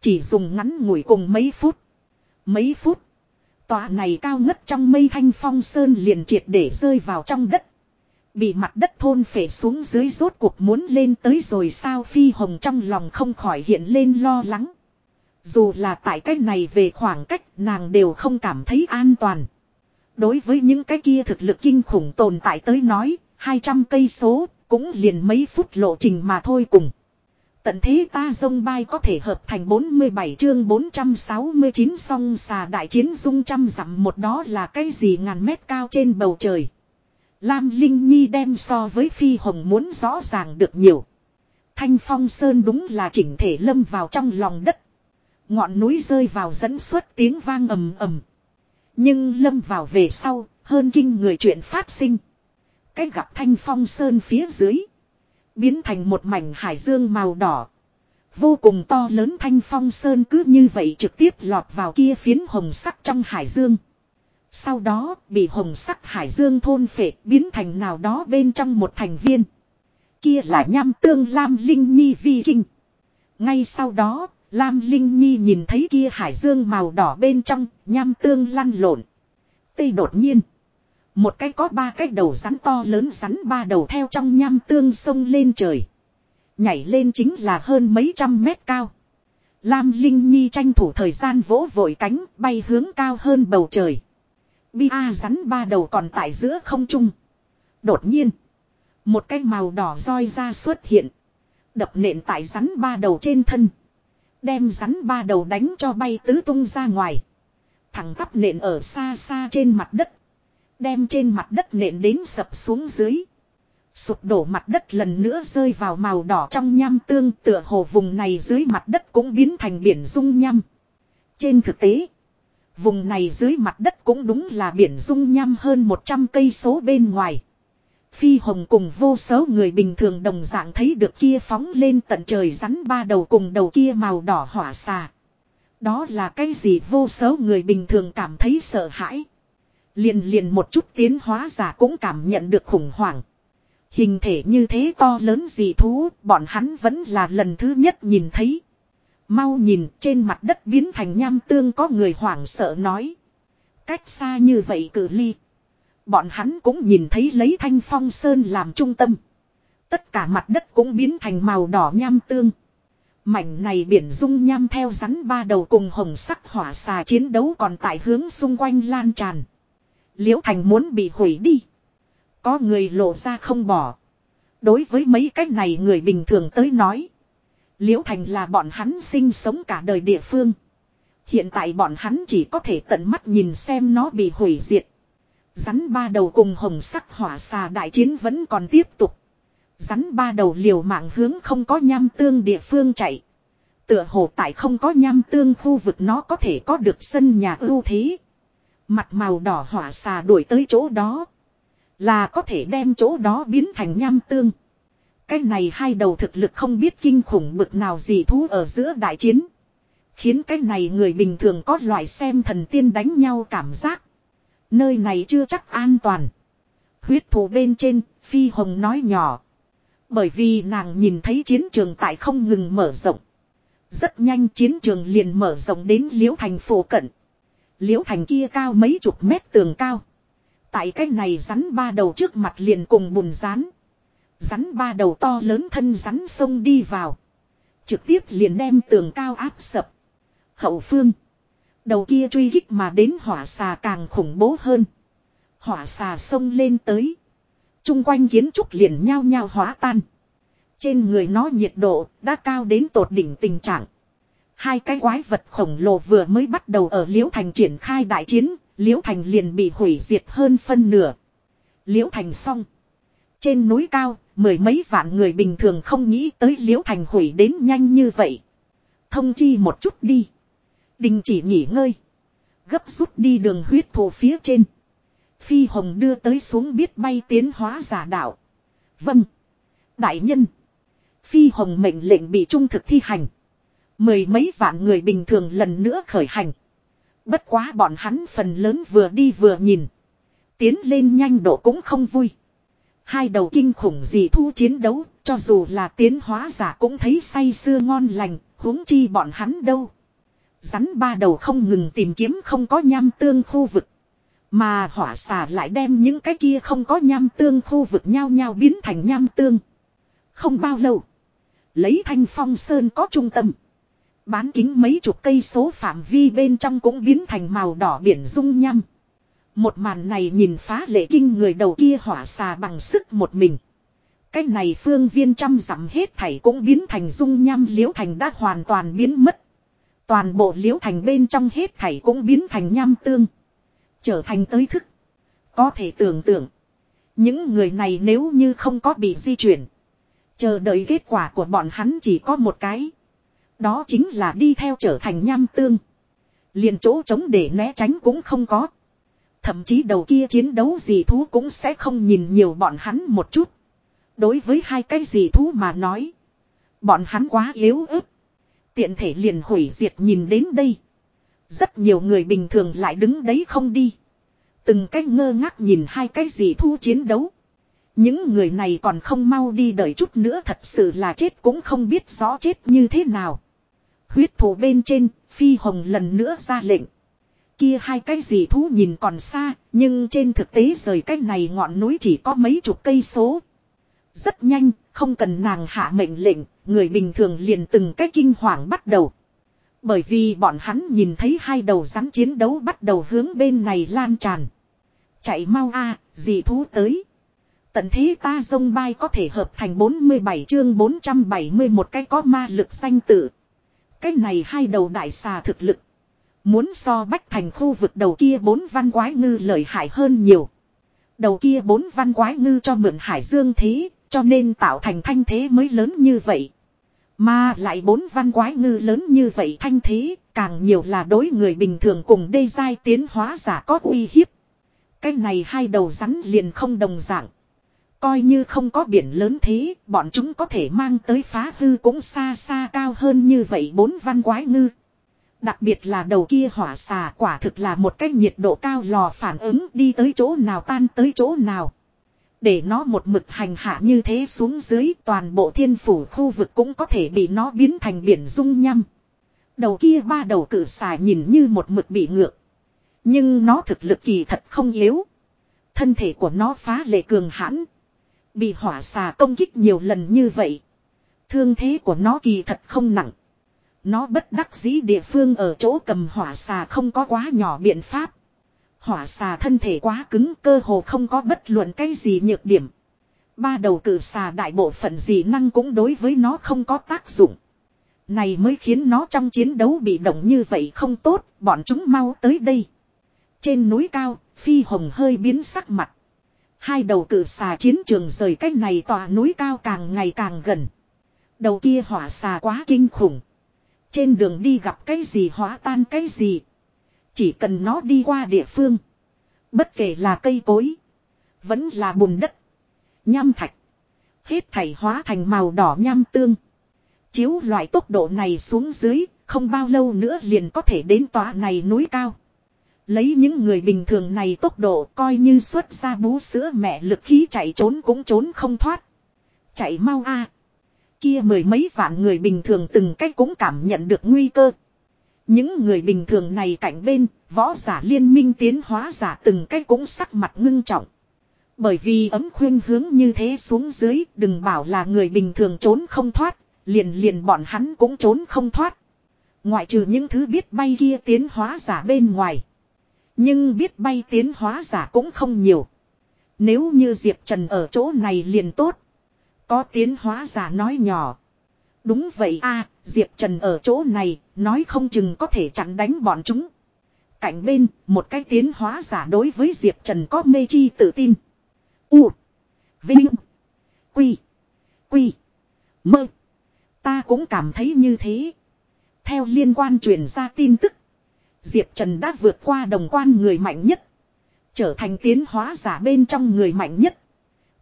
Chỉ dùng ngắn ngủi cùng mấy phút. Mấy phút. Tòa này cao ngất trong mây thanh phong sơn liền triệt để rơi vào trong đất. Bị mặt đất thôn phể xuống dưới rốt cuộc muốn lên tới rồi sao phi hồng trong lòng không khỏi hiện lên lo lắng. Dù là tại cách này về khoảng cách nàng đều không cảm thấy an toàn. Đối với những cái kia thực lực kinh khủng tồn tại tới nói, 200 cây số, cũng liền mấy phút lộ trình mà thôi cùng. Tận thế ta dông bay có thể hợp thành 47 chương 469 song xà đại chiến dung trăm dặm một đó là cái gì ngàn mét cao trên bầu trời. Lam Linh Nhi đem so với Phi Hồng muốn rõ ràng được nhiều. Thanh Phong Sơn đúng là chỉnh thể lâm vào trong lòng đất. Ngọn núi rơi vào dẫn suốt tiếng vang ầm ầm. Nhưng lâm vào về sau, hơn kinh người chuyện phát sinh. Cách gặp Thanh Phong Sơn phía dưới. Biến thành một mảnh hải dương màu đỏ. Vô cùng to lớn Thanh Phong Sơn cứ như vậy trực tiếp lọt vào kia phiến hồng sắc trong hải dương. Sau đó bị hồng sắc hải dương thôn phệ biến thành nào đó bên trong một thành viên. Kia là nham tương Lam Linh Nhi vi kinh. Ngay sau đó, Lam Linh Nhi nhìn thấy kia hải dương màu đỏ bên trong, nham tương lăn lộn. Tây đột nhiên. Một cái có ba cái đầu rắn to lớn rắn ba đầu theo trong nham tương sông lên trời. Nhảy lên chính là hơn mấy trăm mét cao. Lam Linh Nhi tranh thủ thời gian vỗ vội cánh, bay hướng cao hơn bầu trời. Bia rắn ba đầu còn tại giữa không trung. Đột nhiên. Một cái màu đỏ roi ra xuất hiện. Đập nện tại rắn ba đầu trên thân. Đem rắn ba đầu đánh cho bay tứ tung ra ngoài. Thẳng tắp nện ở xa xa trên mặt đất. Đem trên mặt đất nện đến sập xuống dưới. Sụp đổ mặt đất lần nữa rơi vào màu đỏ trong nham tương tựa hồ vùng này dưới mặt đất cũng biến thành biển dung nham. Trên thực tế, vùng này dưới mặt đất cũng đúng là biển dung nham hơn 100 cây số bên ngoài. Phi hồng cùng vô số người bình thường đồng dạng thấy được kia phóng lên tận trời rắn ba đầu cùng đầu kia màu đỏ hỏa xà. Đó là cái gì vô số người bình thường cảm thấy sợ hãi. Liền liền một chút tiến hóa giả cũng cảm nhận được khủng hoảng. Hình thể như thế to lớn gì thú, bọn hắn vẫn là lần thứ nhất nhìn thấy. Mau nhìn trên mặt đất biến thành nham tương có người hoảng sợ nói. Cách xa như vậy cử ly. Bọn hắn cũng nhìn thấy lấy thanh phong sơn làm trung tâm. Tất cả mặt đất cũng biến thành màu đỏ nham tương. Mảnh này biển dung nham theo rắn ba đầu cùng hồng sắc hỏa xà chiến đấu còn tại hướng xung quanh lan tràn. Liễu Thành muốn bị hủy đi. Có người lộ ra không bỏ. Đối với mấy cái này người bình thường tới nói. Liễu Thành là bọn hắn sinh sống cả đời địa phương. Hiện tại bọn hắn chỉ có thể tận mắt nhìn xem nó bị hủy diệt. Rắn ba đầu cùng hồng sắc hỏa xà đại chiến vẫn còn tiếp tục. Rắn ba đầu liều mạng hướng không có nham tương địa phương chạy. Tựa hồ tại không có nham tương khu vực nó có thể có được sân nhà ưu thế. Mặt màu đỏ hỏa xà đuổi tới chỗ đó. Là có thể đem chỗ đó biến thành nham tương. Cái này hai đầu thực lực không biết kinh khủng bực nào gì thú ở giữa đại chiến. Khiến cái này người bình thường có loại xem thần tiên đánh nhau cảm giác. Nơi này chưa chắc an toàn. Huyết thủ bên trên, Phi Hồng nói nhỏ. Bởi vì nàng nhìn thấy chiến trường tại không ngừng mở rộng. Rất nhanh chiến trường liền mở rộng đến liễu thành phố cận. Liễu thành kia cao mấy chục mét tường cao. Tại cái này rắn ba đầu trước mặt liền cùng bùn rán. Rắn ba đầu to lớn thân rắn sông đi vào. Trực tiếp liền đem tường cao áp sập. Hậu phương. Đầu kia truy kích mà đến hỏa xà càng khủng bố hơn. Hỏa xà sông lên tới. Trung quanh kiến trúc liền nhao nhao hóa tan. Trên người nó nhiệt độ đã cao đến tột đỉnh tình trạng. Hai cái quái vật khổng lồ vừa mới bắt đầu ở Liễu Thành triển khai đại chiến, Liễu Thành liền bị hủy diệt hơn phân nửa. Liễu Thành xong. Trên núi cao, mười mấy vạn người bình thường không nghĩ tới Liễu Thành hủy đến nhanh như vậy. Thông chi một chút đi. Đình chỉ nghỉ ngơi. Gấp rút đi đường huyết thổ phía trên. Phi Hồng đưa tới xuống biết bay tiến hóa giả đạo. Vâng. Đại nhân. Phi Hồng mệnh lệnh bị trung thực thi hành. Mười mấy vạn người bình thường lần nữa khởi hành. Bất quá bọn hắn phần lớn vừa đi vừa nhìn. Tiến lên nhanh độ cũng không vui. Hai đầu kinh khủng gì thu chiến đấu, cho dù là tiến hóa giả cũng thấy say sưa ngon lành, huống chi bọn hắn đâu. Rắn ba đầu không ngừng tìm kiếm không có nham tương khu vực. Mà hỏa xà lại đem những cái kia không có nham tương khu vực nhau nhau biến thành nham tương. Không bao lâu. Lấy thanh phong sơn có trung tâm. Bán kính mấy chục cây số phạm vi bên trong cũng biến thành màu đỏ biển dung nhăm. Một màn này nhìn phá lệ kinh người đầu kia hỏa xà bằng sức một mình. Cái này phương viên trăm dặm hết thảy cũng biến thành dung nham liễu thành đã hoàn toàn biến mất. Toàn bộ liễu thành bên trong hết thảy cũng biến thành nham tương. Trở thành tới thức. Có thể tưởng tượng. Những người này nếu như không có bị di chuyển. Chờ đợi kết quả của bọn hắn chỉ có một cái. Đó chính là đi theo trở thành nham tương. Liền chỗ trống để né tránh cũng không có. Thậm chí đầu kia chiến đấu gì thú cũng sẽ không nhìn nhiều bọn hắn một chút. Đối với hai cái gì thú mà nói. Bọn hắn quá yếu ớt. Tiện thể liền hủy diệt nhìn đến đây. Rất nhiều người bình thường lại đứng đấy không đi. Từng cái ngơ ngác nhìn hai cái gì thu chiến đấu. Những người này còn không mau đi đợi chút nữa thật sự là chết cũng không biết rõ chết như thế nào. Huyết thủ bên trên, Phi Hồng lần nữa ra lệnh. Kia hai cái gì thú nhìn còn xa, nhưng trên thực tế rời cái này ngọn núi chỉ có mấy chục cây số. Rất nhanh, không cần nàng hạ mệnh lệnh, người bình thường liền từng cái kinh hoàng bắt đầu. Bởi vì bọn hắn nhìn thấy hai đầu rắn chiến đấu bắt đầu hướng bên này lan tràn. Chạy mau a à, gì thú tới. Tận thế ta dông bay có thể hợp thành 47 chương 471 cái có ma lực xanh tử cái này hai đầu đại xà thực lực. Muốn so bách thành khu vực đầu kia bốn văn quái ngư lợi hại hơn nhiều. Đầu kia bốn văn quái ngư cho mượn hải dương thế, cho nên tạo thành thanh thế mới lớn như vậy. Mà lại bốn văn quái ngư lớn như vậy thanh thế, càng nhiều là đối người bình thường cùng đê giai tiến hóa giả có uy hiếp. Cái này hai đầu rắn liền không đồng dạng. Coi như không có biển lớn thế, bọn chúng có thể mang tới phá hư cũng xa xa cao hơn như vậy bốn văn quái ngư. Đặc biệt là đầu kia hỏa xà quả thực là một cái nhiệt độ cao lò phản ứng đi tới chỗ nào tan tới chỗ nào. Để nó một mực hành hạ như thế xuống dưới toàn bộ thiên phủ khu vực cũng có thể bị nó biến thành biển dung nhăm. Đầu kia ba đầu cử xà nhìn như một mực bị ngược. Nhưng nó thực lực kỳ thật không yếu. Thân thể của nó phá lệ cường hãn. Bị hỏa xà công kích nhiều lần như vậy. Thương thế của nó kỳ thật không nặng. Nó bất đắc dĩ địa phương ở chỗ cầm hỏa xà không có quá nhỏ biện pháp. Hỏa xà thân thể quá cứng cơ hồ không có bất luận cái gì nhược điểm. Ba đầu cử xà đại bộ phận gì năng cũng đối với nó không có tác dụng. Này mới khiến nó trong chiến đấu bị động như vậy không tốt, bọn chúng mau tới đây. Trên núi cao, Phi Hồng hơi biến sắc mặt. Hai đầu cử xà chiến trường rời cách này tòa núi cao càng ngày càng gần. Đầu kia hỏa xà quá kinh khủng. Trên đường đi gặp cái gì hóa tan cái gì. Chỉ cần nó đi qua địa phương. Bất kể là cây cối. Vẫn là bùn đất. Nham thạch. Hết thảy hóa thành màu đỏ nham tương. Chiếu loại tốc độ này xuống dưới. Không bao lâu nữa liền có thể đến tòa này núi cao. Lấy những người bình thường này tốc độ coi như xuất ra bú sữa mẹ lực khí chạy trốn cũng trốn không thoát. Chạy mau a Kia mười mấy vạn người bình thường từng cách cũng cảm nhận được nguy cơ. Những người bình thường này cạnh bên, võ giả liên minh tiến hóa giả từng cách cũng sắc mặt ngưng trọng. Bởi vì ấm khuyên hướng như thế xuống dưới, đừng bảo là người bình thường trốn không thoát, liền liền bọn hắn cũng trốn không thoát. Ngoại trừ những thứ biết bay kia tiến hóa giả bên ngoài. Nhưng biết bay tiến hóa giả cũng không nhiều. Nếu như Diệp Trần ở chỗ này liền tốt. Có tiến hóa giả nói nhỏ. Đúng vậy a Diệp Trần ở chỗ này, nói không chừng có thể chặn đánh bọn chúng. Cạnh bên, một cái tiến hóa giả đối với Diệp Trần có mê chi tự tin. U. Vinh. Quy. Quy. Mơ. Ta cũng cảm thấy như thế. Theo liên quan truyền ra tin tức. Diệp Trần đã vượt qua đồng quan người mạnh nhất. Trở thành tiến hóa giả bên trong người mạnh nhất.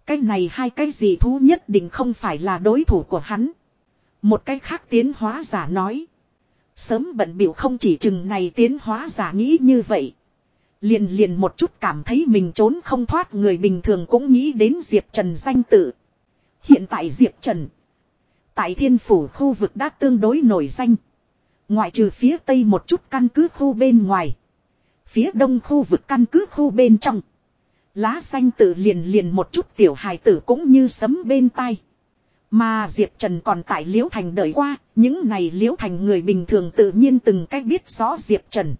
Cái này hai cái gì thú nhất định không phải là đối thủ của hắn. Một cái khác tiến hóa giả nói. Sớm bận biểu không chỉ chừng này tiến hóa giả nghĩ như vậy. Liền liền một chút cảm thấy mình trốn không thoát người bình thường cũng nghĩ đến Diệp Trần danh tự. Hiện tại Diệp Trần. Tại thiên phủ khu vực đã tương đối nổi danh. Ngoại trừ phía tây một chút căn cứ khu bên ngoài. Phía đông khu vực căn cứ khu bên trong. Lá xanh tự liền liền một chút tiểu hài tử cũng như sấm bên tai. Mà Diệp Trần còn tại Liễu Thành đợi qua, những này Liễu Thành người bình thường tự nhiên từng cách biết rõ Diệp Trần.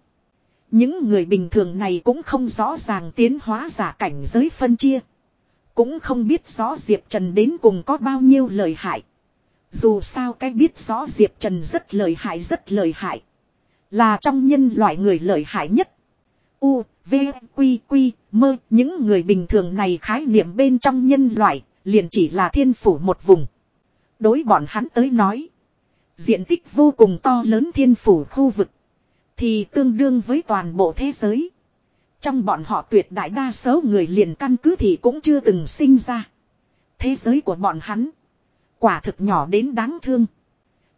Những người bình thường này cũng không rõ ràng tiến hóa giả cảnh giới phân chia. Cũng không biết rõ Diệp Trần đến cùng có bao nhiêu lời hại. Dù sao cái biết rõ Diệp Trần rất lời hại rất lời hại. Là trong nhân loại người lời hại nhất. U, V, Quy, Quy, Mơ, những người bình thường này khái niệm bên trong nhân loại, liền chỉ là thiên phủ một vùng. Đối bọn hắn tới nói. Diện tích vô cùng to lớn thiên phủ khu vực. Thì tương đương với toàn bộ thế giới. Trong bọn họ tuyệt đại đa số người liền căn cứ thì cũng chưa từng sinh ra. Thế giới của bọn hắn. Quả thực nhỏ đến đáng thương.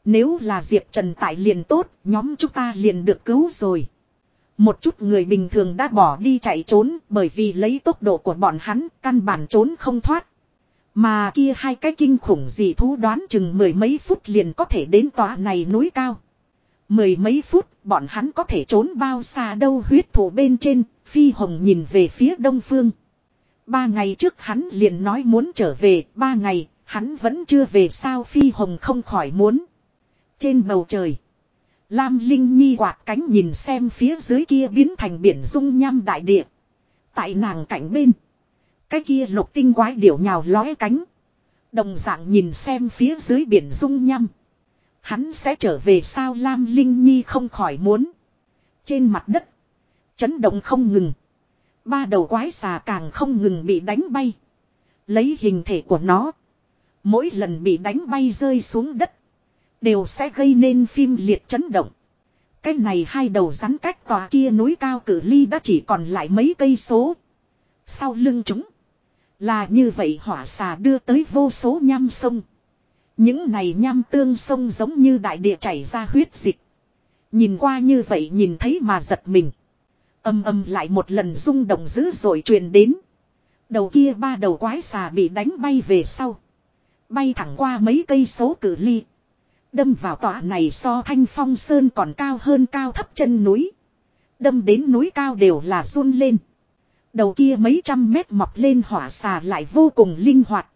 Nếu là Diệp Trần tại liền tốt, nhóm chúng ta liền được cứu rồi. Một chút người bình thường đã bỏ đi chạy trốn bởi vì lấy tốc độ của bọn hắn căn bản trốn không thoát. Mà kia hai cái kinh khủng gì thú đoán chừng mười mấy phút liền có thể đến tòa này núi cao. Mười mấy phút bọn hắn có thể trốn bao xa đâu huyết thủ bên trên, phi hồng nhìn về phía đông phương. Ba ngày trước hắn liền nói muốn trở về, ba ngày, hắn vẫn chưa về sao phi hồng không khỏi muốn. Trên bầu trời, Lam Linh Nhi quạt cánh nhìn xem phía dưới kia biến thành biển dung nham đại địa. Tại nàng cạnh bên. Cái kia lục tinh quái điểu nhào lói cánh. Đồng dạng nhìn xem phía dưới biển dung nhâm Hắn sẽ trở về sao Lam Linh Nhi không khỏi muốn. Trên mặt đất. Chấn động không ngừng. Ba đầu quái xà càng không ngừng bị đánh bay. Lấy hình thể của nó. Mỗi lần bị đánh bay rơi xuống đất. Đều sẽ gây nên phim liệt chấn động. Cái này hai đầu rắn cách tòa kia núi cao cử ly đã chỉ còn lại mấy cây số. Sau lưng chúng. Là như vậy hỏa xà đưa tới vô số nham sông. Những này nham tương sông giống như đại địa chảy ra huyết dịch. Nhìn qua như vậy nhìn thấy mà giật mình. Âm âm lại một lần rung động dữ dội truyền đến. Đầu kia ba đầu quái xà bị đánh bay về sau. Bay thẳng qua mấy cây số cử ly. Đâm vào tọa này so thanh phong sơn còn cao hơn cao thấp chân núi. Đâm đến núi cao đều là run lên. Đầu kia mấy trăm mét mọc lên hỏa xà lại vô cùng linh hoạt.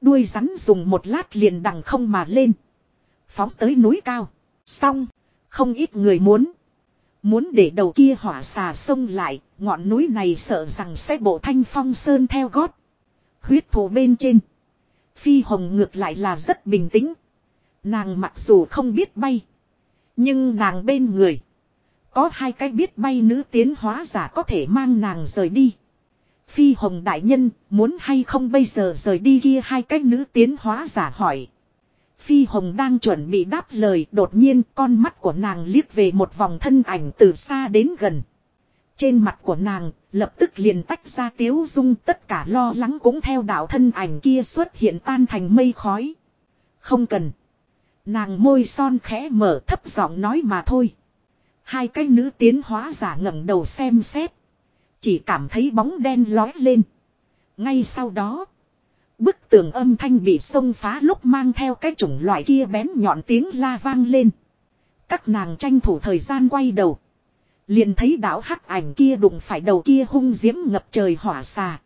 Đuôi rắn dùng một lát liền đằng không mà lên. Phóng tới núi cao. Xong. Không ít người muốn. Muốn để đầu kia hỏa xà sông lại. Ngọn núi này sợ rằng sẽ bộ thanh phong sơn theo gót. Huyết thủ bên trên. Phi hồng ngược lại là rất bình tĩnh. Nàng mặc dù không biết bay. Nhưng nàng bên người. Có hai cái biết bay nữ tiến hóa giả có thể mang nàng rời đi. Phi hồng đại nhân, muốn hay không bây giờ rời đi kia hai cái nữ tiến hóa giả hỏi. Phi hồng đang chuẩn bị đáp lời, đột nhiên con mắt của nàng liếc về một vòng thân ảnh từ xa đến gần. Trên mặt của nàng lập tức liền tách ra tiếu dung, tất cả lo lắng cũng theo đạo thân ảnh kia xuất hiện tan thành mây khói. Không cần. Nàng môi son khẽ mở thấp giọng nói mà thôi. Hai cái nữ tiến hóa giả ngẩng đầu xem xét. Chỉ cảm thấy bóng đen lói lên. Ngay sau đó. Bức tường âm thanh bị xông phá lúc mang theo cái chủng loại kia bén nhọn tiếng la vang lên. Các nàng tranh thủ thời gian quay đầu. Liền thấy đảo hắc ảnh kia đụng phải đầu kia hung diễm ngập trời hỏa xà.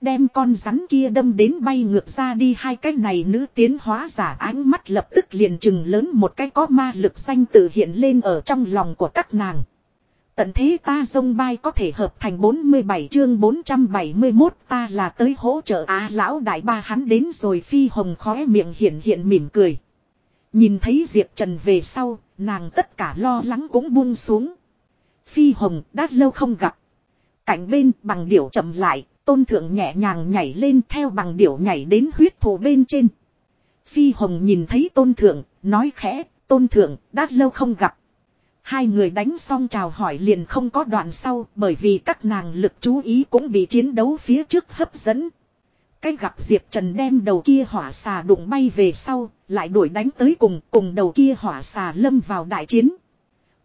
Đem con rắn kia đâm đến bay ngược ra đi hai cái này nữ tiến hóa giả ánh mắt lập tức liền chừng lớn một cái có ma lực xanh tự hiện lên ở trong lòng của các nàng. Tận thế ta dông bay có thể hợp thành 47 chương 471 ta là tới hỗ trợ á lão đại ba hắn đến rồi phi hồng khóe miệng hiện hiện mỉm cười. Nhìn thấy Diệp Trần về sau, nàng tất cả lo lắng cũng buông xuống. Phi hồng đã lâu không gặp. Cạnh bên bằng điểu chậm lại, tôn thượng nhẹ nhàng nhảy lên theo bằng điểu nhảy đến huyết thủ bên trên. Phi hồng nhìn thấy tôn thượng, nói khẽ, tôn thượng, đã lâu không gặp. Hai người đánh xong chào hỏi liền không có đoạn sau bởi vì các nàng lực chú ý cũng bị chiến đấu phía trước hấp dẫn. Cái gặp Diệp Trần đem đầu kia hỏa xà đụng bay về sau, lại đuổi đánh tới cùng, cùng đầu kia hỏa xà lâm vào đại chiến.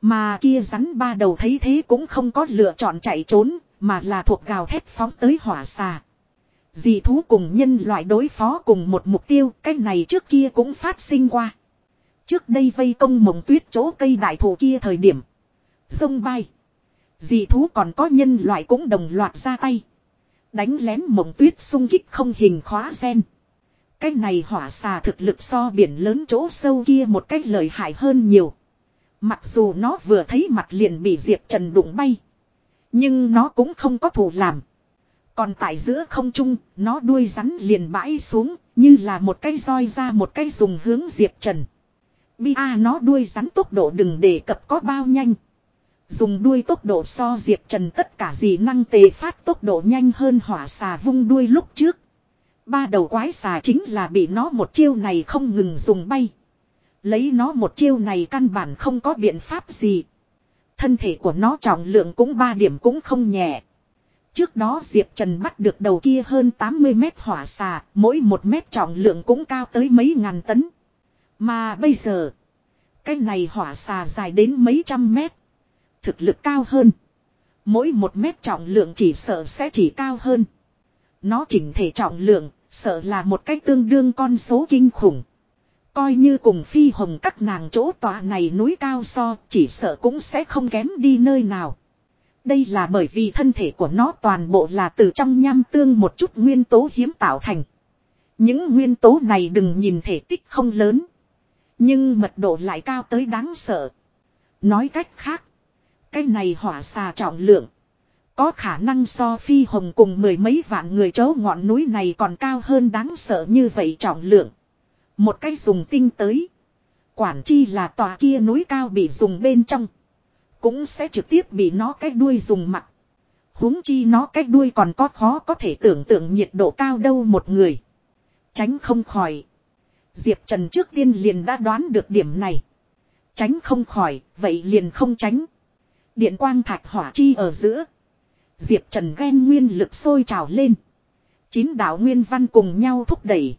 Mà kia rắn ba đầu thấy thế cũng không có lựa chọn chạy trốn, mà là thuộc gào thét phóng tới hỏa xà. Dì thú cùng nhân loại đối phó cùng một mục tiêu, cái này trước kia cũng phát sinh qua. Trước đây vây công mộng tuyết chỗ cây đại thụ kia thời điểm. Sông bay. Dì thú còn có nhân loại cũng đồng loạt ra tay. Đánh lén mộng tuyết sung kích không hình khóa sen. Cái này hỏa xà thực lực so biển lớn chỗ sâu kia một cách lợi hại hơn nhiều. Mặc dù nó vừa thấy mặt liền bị Diệp Trần đụng bay. Nhưng nó cũng không có thủ làm. Còn tại giữa không trung, nó đuôi rắn liền bãi xuống, như là một cây roi ra một cây dùng hướng Diệp Trần. Bia nó đuôi rắn tốc độ đừng đề cập có bao nhanh. Dùng đuôi tốc độ so Diệp Trần tất cả gì năng tề phát tốc độ nhanh hơn hỏa xà vung đuôi lúc trước. Ba đầu quái xà chính là bị nó một chiêu này không ngừng dùng bay. Lấy nó một chiêu này căn bản không có biện pháp gì. Thân thể của nó trọng lượng cũng ba điểm cũng không nhẹ. Trước đó Diệp Trần bắt được đầu kia hơn 80 mét hỏa xà, mỗi một mét trọng lượng cũng cao tới mấy ngàn tấn. Mà bây giờ, cái này hỏa xà dài đến mấy trăm mét. Thực lực cao hơn. Mỗi một mét trọng lượng chỉ sợ sẽ chỉ cao hơn. Nó chỉnh thể trọng lượng, sợ là một cách tương đương con số kinh khủng. Coi như cùng phi hồng các nàng chỗ tòa này núi cao so, chỉ sợ cũng sẽ không kém đi nơi nào. Đây là bởi vì thân thể của nó toàn bộ là từ trong nham tương một chút nguyên tố hiếm tạo thành. Những nguyên tố này đừng nhìn thể tích không lớn. Nhưng mật độ lại cao tới đáng sợ. Nói cách khác. Cái này hỏa xà trọng lượng. Có khả năng so phi hồng cùng mười mấy vạn người chấu ngọn núi này còn cao hơn đáng sợ như vậy trọng lượng. Một cái dùng tinh tới. Quản chi là tòa kia núi cao bị dùng bên trong. Cũng sẽ trực tiếp bị nó cái đuôi dùng mặt. huống chi nó cái đuôi còn có khó có thể tưởng tượng nhiệt độ cao đâu một người. Tránh không khỏi. Diệp Trần trước tiên liền đã đoán được điểm này. Tránh không khỏi, vậy liền không tránh. Điện quang thạch hỏa chi ở giữa. Diệp Trần ghen nguyên lực sôi trào lên. Chín đạo nguyên văn cùng nhau thúc đẩy.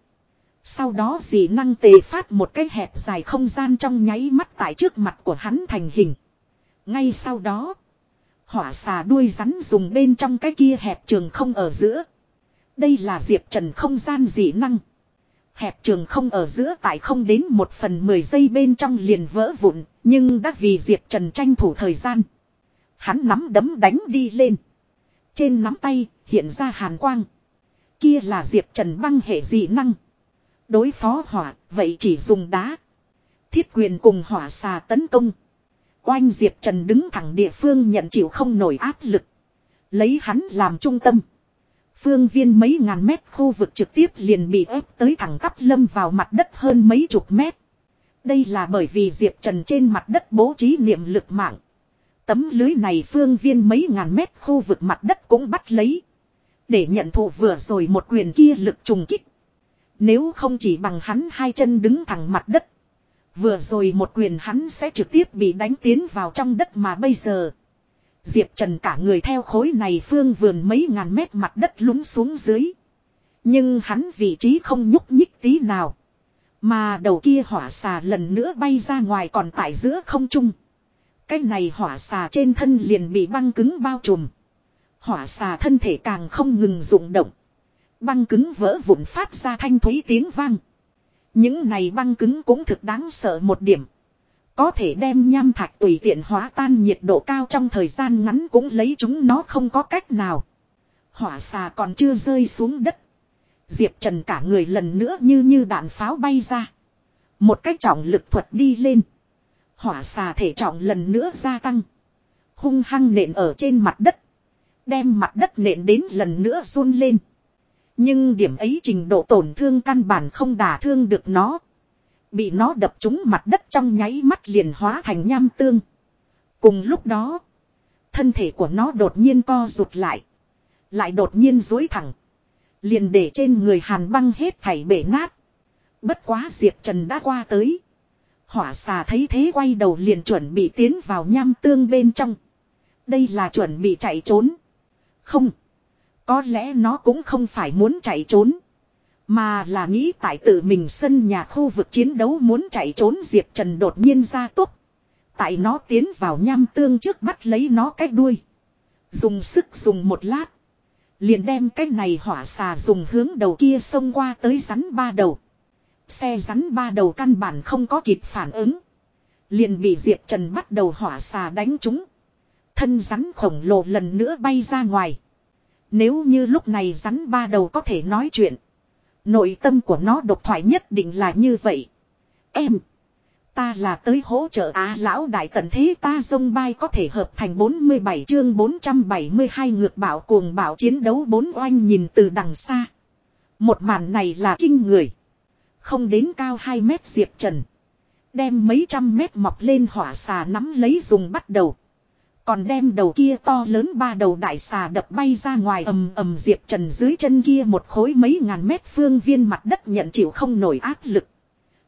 Sau đó dị năng tề phát một cái hẹp dài không gian trong nháy mắt tại trước mặt của hắn thành hình. Ngay sau đó, hỏa xà đuôi rắn dùng bên trong cái kia hẹp trường không ở giữa. Đây là Diệp Trần không gian dị năng. Hẹp trường không ở giữa tại không đến một phần mười giây bên trong liền vỡ vụn, nhưng đã vì Diệp Trần tranh thủ thời gian. Hắn nắm đấm đánh đi lên. Trên nắm tay, hiện ra hàn quang. Kia là Diệp Trần băng hệ dị năng. Đối phó hỏa, vậy chỉ dùng đá. Thiết quyền cùng hỏa xà tấn công. Oanh Diệp Trần đứng thẳng địa phương nhận chịu không nổi áp lực. Lấy hắn làm trung tâm. Phương viên mấy ngàn mét khu vực trực tiếp liền bị ép tới thẳng tắp lâm vào mặt đất hơn mấy chục mét. Đây là bởi vì Diệp Trần trên mặt đất bố trí niệm lực mạng. Tấm lưới này phương viên mấy ngàn mét khu vực mặt đất cũng bắt lấy. Để nhận thụ vừa rồi một quyền kia lực trùng kích. Nếu không chỉ bằng hắn hai chân đứng thẳng mặt đất. Vừa rồi một quyền hắn sẽ trực tiếp bị đánh tiến vào trong đất mà bây giờ. Diệp Trần cả người theo khối này phương vườn mấy ngàn mét mặt đất lún xuống dưới. Nhưng hắn vị trí không nhúc nhích tí nào. Mà đầu kia hỏa xà lần nữa bay ra ngoài còn tại giữa không trung. Cái này hỏa xà trên thân liền bị băng cứng bao trùm. Hỏa xà thân thể càng không ngừng rụng động. Băng cứng vỡ vụn phát ra thanh thúy tiếng vang. Những này băng cứng cũng thực đáng sợ một điểm. Có thể đem nham thạch tùy tiện hóa tan nhiệt độ cao trong thời gian ngắn cũng lấy chúng nó không có cách nào. Hỏa xà còn chưa rơi xuống đất. Diệp Trần cả người lần nữa như như đạn pháo bay ra. Một cách trọng lực thuật đi lên. Hỏa xà thể trọng lần nữa gia tăng. Hung hăng nện ở trên mặt đất. Đem mặt đất nện đến lần nữa run lên. Nhưng điểm ấy trình độ tổn thương căn bản không đả thương được nó. Bị nó đập trúng mặt đất trong nháy mắt liền hóa thành nham tương. Cùng lúc đó, thân thể của nó đột nhiên co rụt lại. Lại đột nhiên dối thẳng. Liền để trên người hàn băng hết thảy bể nát. Bất quá Diệp Trần đã qua tới. Hỏa xà thấy thế quay đầu liền chuẩn bị tiến vào nham tương bên trong. Đây là chuẩn bị chạy trốn. Không. Có lẽ nó cũng không phải muốn chạy trốn. Mà là nghĩ tại tự mình sân nhà khu vực chiến đấu muốn chạy trốn Diệp Trần đột nhiên ra tốt. Tại nó tiến vào nham tương trước bắt lấy nó cái đuôi. Dùng sức dùng một lát. Liền đem cái này hỏa xà dùng hướng đầu kia xông qua tới rắn ba đầu. Xe rắn ba đầu căn bản không có kịp phản ứng. Liền bị Diệp Trần bắt đầu hỏa xà đánh trúng. Thân rắn khổng lồ lần nữa bay ra ngoài. Nếu như lúc này rắn ba đầu có thể nói chuyện. Nội tâm của nó độc thoại nhất định là như vậy. Em. Ta là tới hỗ trợ á lão đại tận thế ta dông bay có thể hợp thành 47 chương 472 ngược bảo cuồng bảo chiến đấu bốn oanh nhìn từ đằng xa. Một màn này là kinh người. Không đến cao 2 mét diệp trần. Đem mấy trăm mét mọc lên hỏa xà nắm lấy dùng bắt đầu. Còn đem đầu kia to lớn ba đầu đại xà đập bay ra ngoài ầm ầm diệp trần dưới chân kia một khối mấy ngàn mét phương viên mặt đất nhận chịu không nổi áp lực.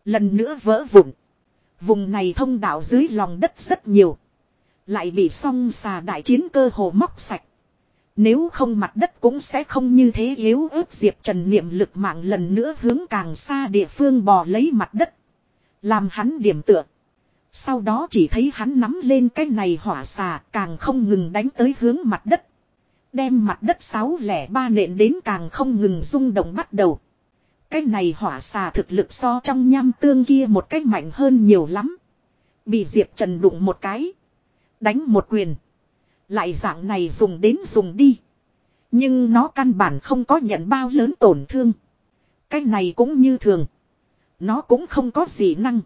Lần nữa vỡ vụn. Vùng này thông đạo dưới lòng đất rất nhiều. Lại bị song xà đại chiến cơ hồ móc sạch. Nếu không mặt đất cũng sẽ không như thế yếu ớt Diệp Trần niệm lực mạng lần nữa hướng càng xa địa phương bò lấy mặt đất. Làm hắn điểm tựa. Sau đó chỉ thấy hắn nắm lên cái này hỏa xà, càng không ngừng đánh tới hướng mặt đất. Đem mặt đất sáu lẻ ba nện đến càng không ngừng rung động bắt đầu. Cái này hỏa xà thực lực so trong nham tương kia một cách mạnh hơn nhiều lắm. Bị Diệp Trần đụng một cái. Đánh một quyền. Lại dạng này dùng đến dùng đi. Nhưng nó căn bản không có nhận bao lớn tổn thương. Cái này cũng như thường. Nó cũng không có gì năng.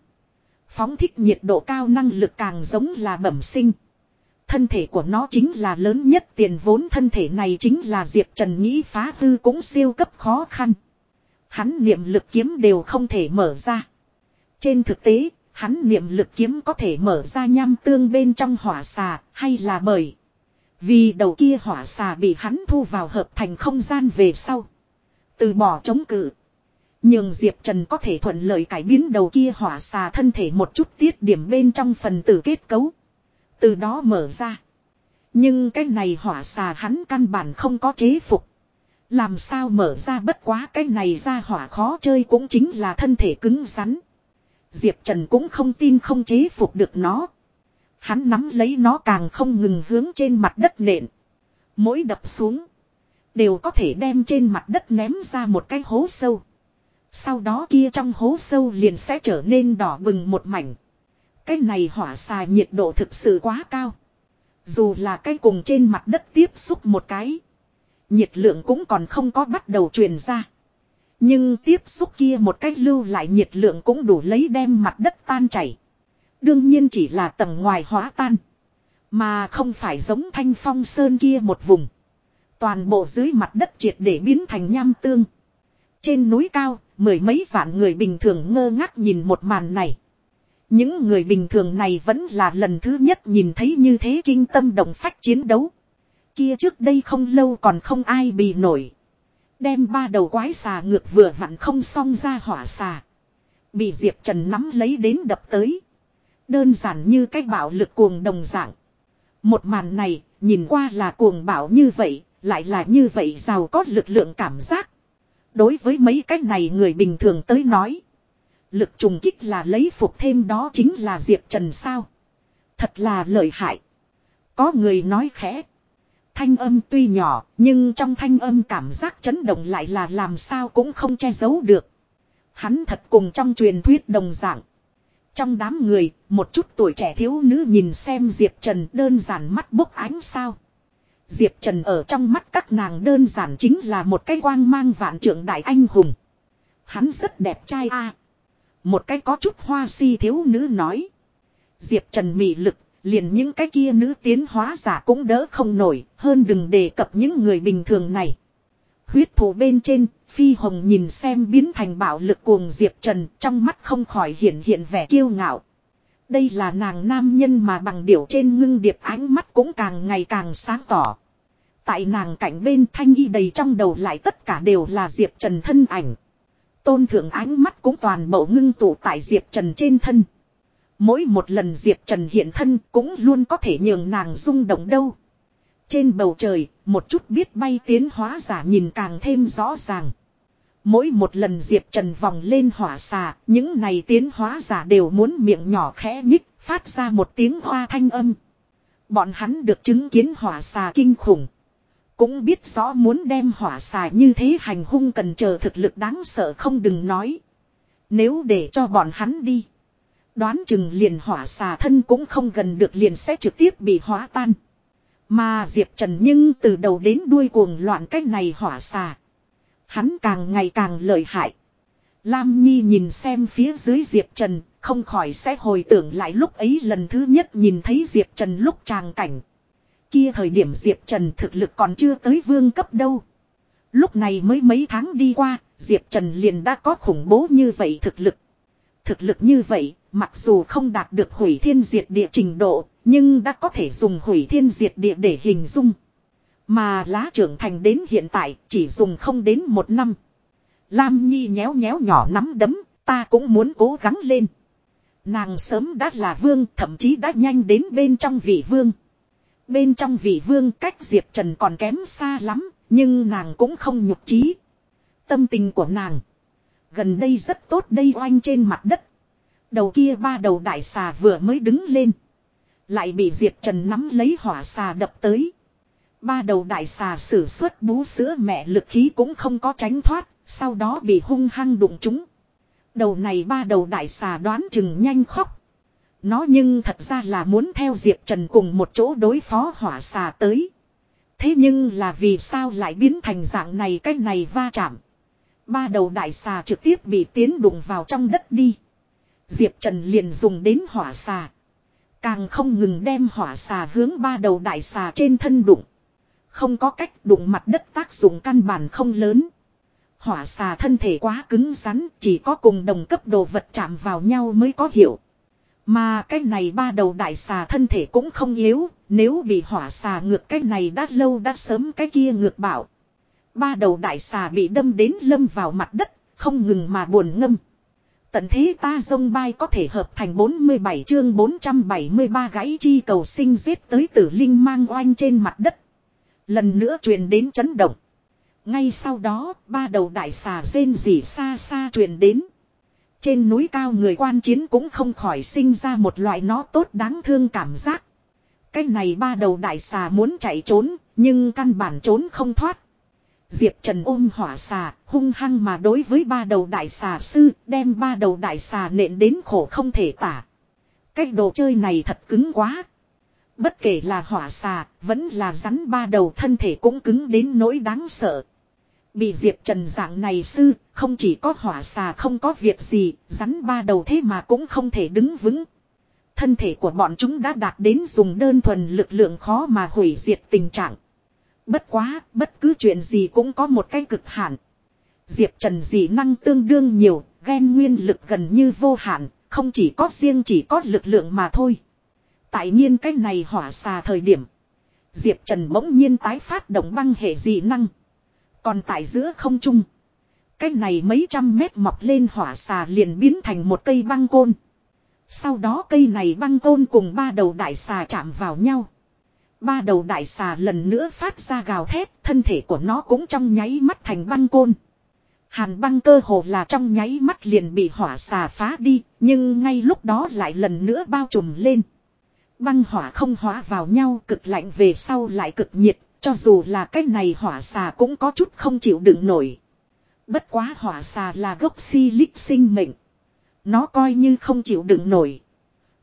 Phóng thích nhiệt độ cao năng lực càng giống là bẩm sinh. Thân thể của nó chính là lớn nhất tiền vốn thân thể này chính là Diệp Trần nghĩ phá hư cũng siêu cấp khó khăn. Hắn niệm lực kiếm đều không thể mở ra. Trên thực tế, hắn niệm lực kiếm có thể mở ra nham tương bên trong hỏa xà hay là bởi vì đầu kia hỏa xà bị hắn thu vào hợp thành không gian về sau. Từ bỏ chống cự. Nhưng Diệp Trần có thể thuận lợi cải biến đầu kia hỏa xà thân thể một chút tiết điểm bên trong phần tử kết cấu. Từ đó mở ra. Nhưng cái này hỏa xà hắn căn bản không có chế phục. Làm sao mở ra bất quá cái này ra hỏa khó chơi cũng chính là thân thể cứng rắn. Diệp Trần cũng không tin không chế phục được nó. Hắn nắm lấy nó càng không ngừng hướng trên mặt đất nện. Mỗi đập xuống. Đều có thể đem trên mặt đất ném ra một cái hố sâu. Sau đó kia trong hố sâu liền sẽ trở nên đỏ bừng một mảnh. Cái này hỏa xà nhiệt độ thực sự quá cao. Dù là cái cùng trên mặt đất tiếp xúc một cái. Nhiệt lượng cũng còn không có bắt đầu truyền ra. Nhưng tiếp xúc kia một cách lưu lại nhiệt lượng cũng đủ lấy đem mặt đất tan chảy. Đương nhiên chỉ là tầng ngoài hóa tan. Mà không phải giống thanh phong sơn kia một vùng. Toàn bộ dưới mặt đất triệt để biến thành nham tương. Trên núi cao, mười mấy vạn người bình thường ngơ ngác nhìn một màn này. Những người bình thường này vẫn là lần thứ nhất nhìn thấy như thế kinh tâm động phách chiến đấu. Kia trước đây không lâu còn không ai bị nổi. Đem ba đầu quái xà ngược vừa vặn không xong ra hỏa xà. Bị Diệp Trần nắm lấy đến đập tới. Đơn giản như cách bạo lực cuồng đồng dạng. Một màn này, nhìn qua là cuồng bạo như vậy, lại là như vậy giàu có lực lượng cảm giác. Đối với mấy cách này người bình thường tới nói. Lực trùng kích là lấy phục thêm đó chính là Diệp Trần sao. Thật là lợi hại. Có người nói khẽ. Thanh âm tuy nhỏ, nhưng trong thanh âm cảm giác chấn động lại là làm sao cũng không che giấu được. Hắn thật cùng trong truyền thuyết đồng dạng. Trong đám người, một chút tuổi trẻ thiếu nữ nhìn xem Diệp Trần đơn giản mắt bốc ánh sao. Diệp Trần ở trong mắt các nàng đơn giản chính là một cái quang mang vạn trưởng đại anh hùng. Hắn rất đẹp trai a. Một cái có chút hoa si thiếu nữ nói. Diệp Trần mị lực Liền những cái kia nữ tiến hóa giả cũng đỡ không nổi, hơn đừng đề cập những người bình thường này. Huyết thủ bên trên, Phi Hồng nhìn xem biến thành bạo lực cuồng Diệp Trần, trong mắt không khỏi hiện hiện vẻ kiêu ngạo. Đây là nàng nam nhân mà bằng điểu trên ngưng điệp ánh mắt cũng càng ngày càng sáng tỏ. Tại nàng cạnh bên thanh y đầy trong đầu lại tất cả đều là Diệp Trần thân ảnh. Tôn thượng ánh mắt cũng toàn bộ ngưng tụ tại Diệp Trần trên thân. Mỗi một lần Diệp Trần hiện thân cũng luôn có thể nhường nàng rung động đâu. Trên bầu trời, một chút biết bay tiến hóa giả nhìn càng thêm rõ ràng. Mỗi một lần Diệp Trần vòng lên hỏa xà, những này tiến hóa giả đều muốn miệng nhỏ khẽ nhích, phát ra một tiếng hoa thanh âm. Bọn hắn được chứng kiến hỏa xà kinh khủng. Cũng biết rõ muốn đem hỏa xà như thế hành hung cần chờ thực lực đáng sợ không đừng nói. Nếu để cho bọn hắn đi. Đoán chừng liền hỏa xà thân cũng không gần được liền sẽ trực tiếp bị hóa tan. Mà Diệp Trần nhưng từ đầu đến đuôi cuồng loạn cách này hỏa xà. Hắn càng ngày càng lợi hại. Lam Nhi nhìn xem phía dưới Diệp Trần, không khỏi sẽ hồi tưởng lại lúc ấy lần thứ nhất nhìn thấy Diệp Trần lúc tràng cảnh. Kia thời điểm Diệp Trần thực lực còn chưa tới vương cấp đâu. Lúc này mới mấy tháng đi qua, Diệp Trần liền đã có khủng bố như vậy thực lực. Thực lực như vậy, mặc dù không đạt được hủy thiên diệt địa trình độ, nhưng đã có thể dùng hủy thiên diệt địa để hình dung. Mà lá trưởng thành đến hiện tại chỉ dùng không đến một năm. Lam Nhi nhéo nhéo nhỏ nắm đấm, ta cũng muốn cố gắng lên. Nàng sớm đã là vương, thậm chí đã nhanh đến bên trong vị vương. Bên trong vị vương cách Diệp Trần còn kém xa lắm, nhưng nàng cũng không nhục trí. Tâm tình của nàng. Gần đây rất tốt đây oanh trên mặt đất. Đầu kia ba đầu đại xà vừa mới đứng lên. Lại bị Diệp Trần nắm lấy hỏa xà đập tới. Ba đầu đại xà sử xuất bú sữa mẹ lực khí cũng không có tránh thoát, sau đó bị hung hăng đụng chúng. Đầu này ba đầu đại xà đoán chừng nhanh khóc. Nó nhưng thật ra là muốn theo Diệp Trần cùng một chỗ đối phó hỏa xà tới. Thế nhưng là vì sao lại biến thành dạng này cái này va chạm. Ba đầu đại xà trực tiếp bị tiến đụng vào trong đất đi. Diệp Trần liền dùng đến hỏa xà. Càng không ngừng đem hỏa xà hướng ba đầu đại xà trên thân đụng. Không có cách đụng mặt đất tác dụng căn bản không lớn. Hỏa xà thân thể quá cứng rắn, chỉ có cùng đồng cấp đồ vật chạm vào nhau mới có hiệu. Mà cái này ba đầu đại xà thân thể cũng không yếu, nếu bị hỏa xà ngược cái này đã lâu đã sớm cái kia ngược bảo. Ba đầu đại xà bị đâm đến lâm vào mặt đất, không ngừng mà buồn ngâm. Tận thế ta dông bay có thể hợp thành 47 chương 473 gãy chi cầu sinh giết tới tử linh mang oanh trên mặt đất. Lần nữa truyền đến chấn động. Ngay sau đó, ba đầu đại xà rên rỉ xa xa truyền đến. Trên núi cao người quan chiến cũng không khỏi sinh ra một loại nó tốt đáng thương cảm giác. Cái này ba đầu đại xà muốn chạy trốn, nhưng căn bản trốn không thoát. Diệp Trần ôm hỏa xà, hung hăng mà đối với ba đầu đại xà sư, đem ba đầu đại xà nện đến khổ không thể tả. Cái đồ chơi này thật cứng quá. Bất kể là hỏa xà, vẫn là rắn ba đầu thân thể cũng cứng đến nỗi đáng sợ. Bị Diệp Trần dạng này sư, không chỉ có hỏa xà không có việc gì, rắn ba đầu thế mà cũng không thể đứng vững. Thân thể của bọn chúng đã đạt đến dùng đơn thuần lực lượng khó mà hủy diệt tình trạng. Bất quá, bất cứ chuyện gì cũng có một cái cực hạn. Diệp Trần dị năng tương đương nhiều, ghen nguyên lực gần như vô hạn, không chỉ có riêng chỉ có lực lượng mà thôi. Tại nhiên cái này hỏa xà thời điểm. Diệp Trần bỗng nhiên tái phát động băng hệ dị năng. Còn tại giữa không trung. Cái này mấy trăm mét mọc lên hỏa xà liền biến thành một cây băng côn. Sau đó cây này băng côn cùng ba đầu đại xà chạm vào nhau. Ba đầu đại xà lần nữa phát ra gào thét, thân thể của nó cũng trong nháy mắt thành băng côn. Hàn băng cơ hồ là trong nháy mắt liền bị hỏa xà phá đi, nhưng ngay lúc đó lại lần nữa bao trùm lên. Băng hỏa không hóa vào nhau cực lạnh về sau lại cực nhiệt, cho dù là cái này hỏa xà cũng có chút không chịu đựng nổi. Bất quá hỏa xà là gốc si lích sinh mệnh. Nó coi như không chịu đựng nổi.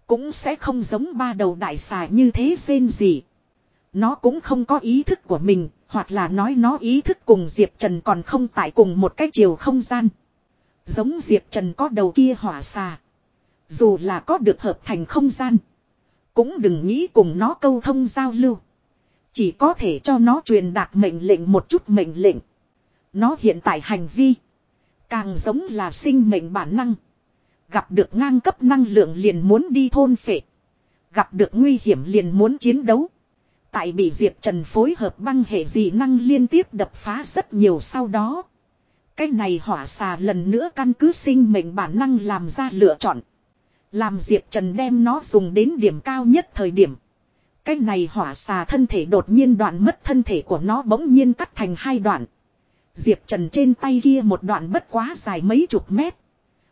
Cũng sẽ không giống ba đầu đại xà như thế xên gì. Nó cũng không có ý thức của mình, hoặc là nói nó ý thức cùng Diệp Trần còn không tại cùng một cái chiều không gian. Giống Diệp Trần có đầu kia hỏa xà. Dù là có được hợp thành không gian. Cũng đừng nghĩ cùng nó câu thông giao lưu. Chỉ có thể cho nó truyền đạt mệnh lệnh một chút mệnh lệnh. Nó hiện tại hành vi. Càng giống là sinh mệnh bản năng. Gặp được ngang cấp năng lượng liền muốn đi thôn phệ. Gặp được nguy hiểm liền muốn chiến đấu. Tại bị Diệp Trần phối hợp băng hệ dị năng liên tiếp đập phá rất nhiều sau đó. Cái này hỏa xà lần nữa căn cứ sinh mệnh bản năng làm ra lựa chọn. Làm Diệp Trần đem nó dùng đến điểm cao nhất thời điểm. Cái này hỏa xà thân thể đột nhiên đoạn mất thân thể của nó bỗng nhiên cắt thành hai đoạn. Diệp Trần trên tay kia một đoạn bất quá dài mấy chục mét.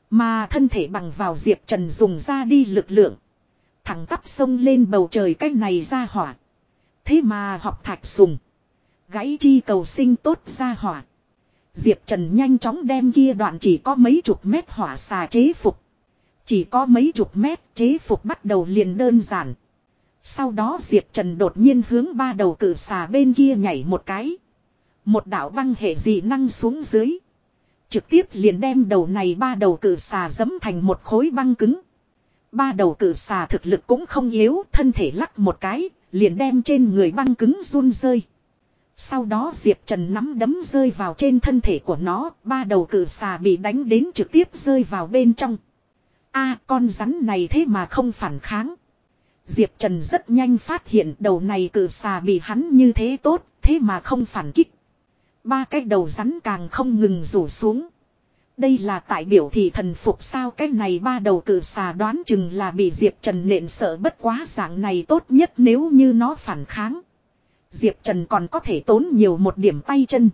Mà thân thể bằng vào Diệp Trần dùng ra đi lực lượng. Thẳng tắp sông lên bầu trời cái này ra hỏa. Thế mà học thạch sùng. Gãy chi cầu sinh tốt ra hỏa. Diệp Trần nhanh chóng đem kia đoạn chỉ có mấy chục mét hỏa xà chế phục. Chỉ có mấy chục mét chế phục bắt đầu liền đơn giản. Sau đó Diệp Trần đột nhiên hướng ba đầu cử xà bên kia nhảy một cái. Một đạo băng hệ dị năng xuống dưới. Trực tiếp liền đem đầu này ba đầu cử xà dấm thành một khối băng cứng. Ba đầu cử xà thực lực cũng không yếu, thân thể lắc một cái, liền đem trên người băng cứng run rơi. Sau đó Diệp Trần nắm đấm rơi vào trên thân thể của nó, ba đầu cử xà bị đánh đến trực tiếp rơi vào bên trong a con rắn này thế mà không phản kháng. Diệp Trần rất nhanh phát hiện đầu này cử xà bị hắn như thế tốt, thế mà không phản kích. Ba cái đầu rắn càng không ngừng rủ xuống. Đây là tại biểu thị thần phục sao cái này ba đầu cử xà đoán chừng là bị Diệp Trần nện sợ bất quá dạng này tốt nhất nếu như nó phản kháng. Diệp Trần còn có thể tốn nhiều một điểm tay chân.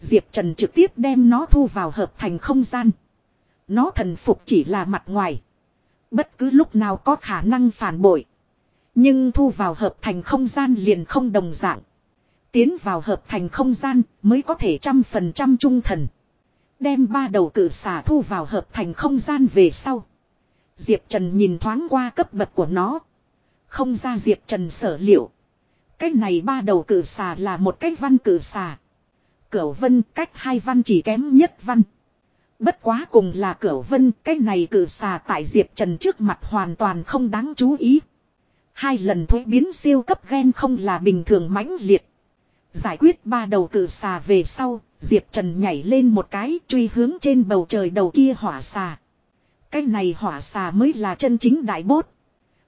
Diệp Trần trực tiếp đem nó thu vào hợp thành không gian. Nó thần phục chỉ là mặt ngoài. Bất cứ lúc nào có khả năng phản bội. Nhưng thu vào hợp thành không gian liền không đồng dạng. Tiến vào hợp thành không gian mới có thể trăm phần trăm trung thần. Đem ba đầu cử xả thu vào hợp thành không gian về sau. Diệp Trần nhìn thoáng qua cấp bậc của nó. Không ra Diệp Trần sở liệu. Cái này ba đầu cử xà là một cái văn cử xà. Cửu vân cách hai văn chỉ kém nhất văn. Bất quá cùng là cửa vân, cái này cử xà tại Diệp Trần trước mặt hoàn toàn không đáng chú ý. Hai lần thuế biến siêu cấp gen không là bình thường mãnh liệt. Giải quyết ba đầu cử xà về sau, Diệp Trần nhảy lên một cái truy hướng trên bầu trời đầu kia hỏa xà. Cái này hỏa xà mới là chân chính đại bốt.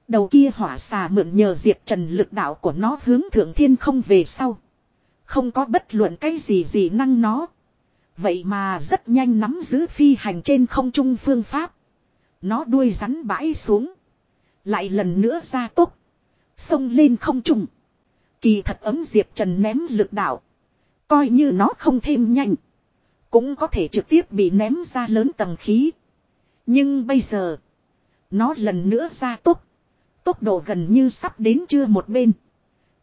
Đầu kia hỏa xà mượn nhờ Diệp Trần lực đạo của nó hướng thượng thiên không về sau. Không có bất luận cái gì gì năng nó. Vậy mà rất nhanh nắm giữ phi hành trên không trung phương pháp. Nó đuôi rắn bãi xuống. Lại lần nữa ra tốc. Xông lên không trung. Kỳ thật ấm Diệp Trần ném lực đạo. Coi như nó không thêm nhanh. Cũng có thể trực tiếp bị ném ra lớn tầng khí. Nhưng bây giờ. Nó lần nữa ra tốc. Tốc độ gần như sắp đến chưa một bên.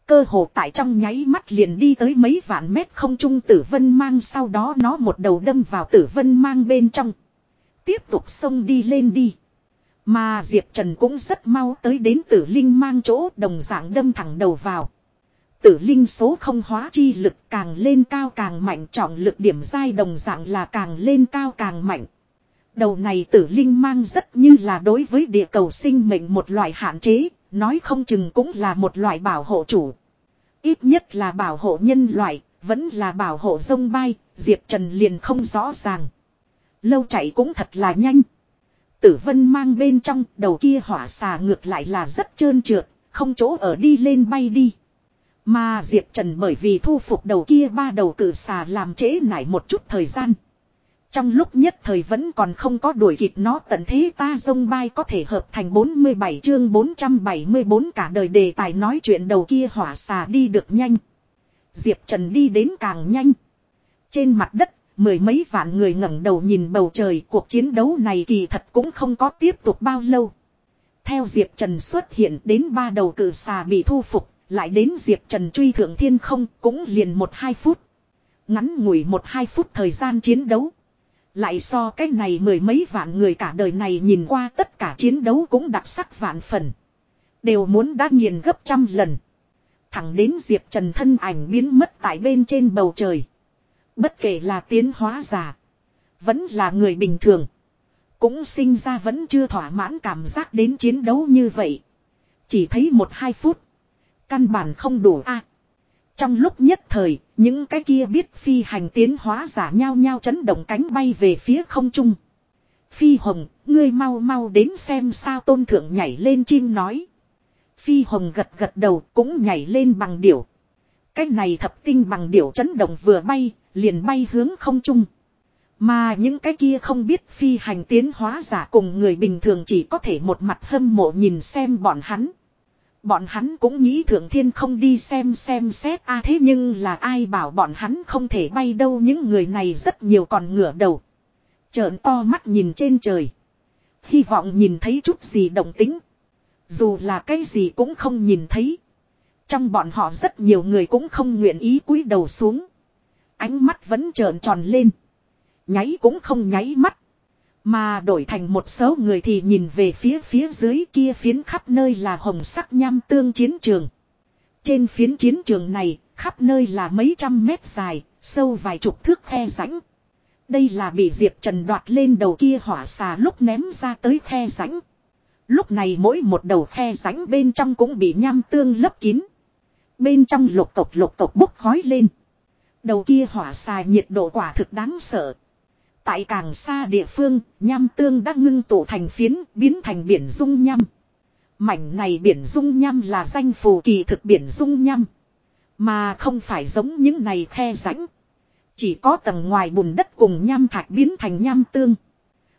Cơ hồ tại trong nháy mắt liền đi tới mấy vạn mét không trung tử vân mang sau đó nó một đầu đâm vào tử vân mang bên trong. Tiếp tục xông đi lên đi. Mà Diệp Trần cũng rất mau tới đến tử linh mang chỗ đồng dạng đâm thẳng đầu vào. Tử linh số không hóa chi lực càng lên cao càng mạnh trọng lực điểm dai đồng dạng là càng lên cao càng mạnh. Đầu này tử linh mang rất như là đối với địa cầu sinh mệnh một loại hạn chế, nói không chừng cũng là một loại bảo hộ chủ. Ít nhất là bảo hộ nhân loại, vẫn là bảo hộ sông bay, Diệp Trần liền không rõ ràng. Lâu chạy cũng thật là nhanh. Tử vân mang bên trong đầu kia hỏa xà ngược lại là rất trơn trượt, không chỗ ở đi lên bay đi. Mà Diệp Trần bởi vì thu phục đầu kia ba đầu cử xà làm trễ nải một chút thời gian. Trong lúc nhất thời vẫn còn không có đuổi kịp nó tận thế ta dông bay có thể hợp thành 47 chương 474 cả đời đề tài nói chuyện đầu kia hỏa xà đi được nhanh. Diệp Trần đi đến càng nhanh. Trên mặt đất, mười mấy vạn người ngẩng đầu nhìn bầu trời cuộc chiến đấu này kỳ thật cũng không có tiếp tục bao lâu. Theo Diệp Trần xuất hiện đến ba đầu cử xà bị thu phục, lại đến Diệp Trần truy thượng thiên không cũng liền một hai phút. Ngắn ngủi một hai phút thời gian chiến đấu. Lại so cái này mười mấy vạn người cả đời này nhìn qua tất cả chiến đấu cũng đặc sắc vạn phần. Đều muốn đã nghiền gấp trăm lần. Thẳng đến Diệp Trần thân ảnh biến mất tại bên trên bầu trời. Bất kể là tiến hóa giả. Vẫn là người bình thường. Cũng sinh ra vẫn chưa thỏa mãn cảm giác đến chiến đấu như vậy. Chỉ thấy một hai phút. Căn bản không đủ a trong lúc nhất thời, những cái kia biết phi hành tiến hóa giả nhau nhau chấn động cánh bay về phía không trung. Phi Hồng, ngươi mau mau đến xem sao tôn thượng nhảy lên chim nói. Phi Hồng gật gật đầu cũng nhảy lên bằng điểu. Cái này thập tinh bằng điểu chấn động vừa bay, liền bay hướng không trung. Mà những cái kia không biết phi hành tiến hóa giả cùng người bình thường chỉ có thể một mặt hâm mộ nhìn xem bọn hắn. Bọn hắn cũng nghĩ thượng thiên không đi xem xem xét, a, thế nhưng là ai bảo bọn hắn không thể bay đâu, những người này rất nhiều còn ngửa đầu. Trợn to mắt nhìn trên trời. Hy vọng nhìn thấy chút gì động tính. Dù là cái gì cũng không nhìn thấy. Trong bọn họ rất nhiều người cũng không nguyện ý cúi đầu xuống. Ánh mắt vẫn trợn tròn lên. Nháy cũng không nháy mắt. Mà đổi thành một số người thì nhìn về phía phía dưới kia phiến khắp nơi là hồng sắc nham tương chiến trường. Trên phiến chiến trường này, khắp nơi là mấy trăm mét dài, sâu vài chục thước khe rãnh. Đây là bị Diệp Trần đoạt lên đầu kia hỏa xà lúc ném ra tới khe rãnh. Lúc này mỗi một đầu khe rãnh bên trong cũng bị nham tương lấp kín. Bên trong lục cộc lục cộc bốc khói lên. Đầu kia hỏa xà nhiệt độ quả thực đáng sợ. Tại càng xa địa phương, nham tương đã ngưng tụ thành phiến, biến thành biển dung nham. Mảnh này biển dung nham là danh phù kỳ thực biển dung nham. Mà không phải giống những này khe rãnh. Chỉ có tầng ngoài bùn đất cùng nham thạch biến thành nham tương.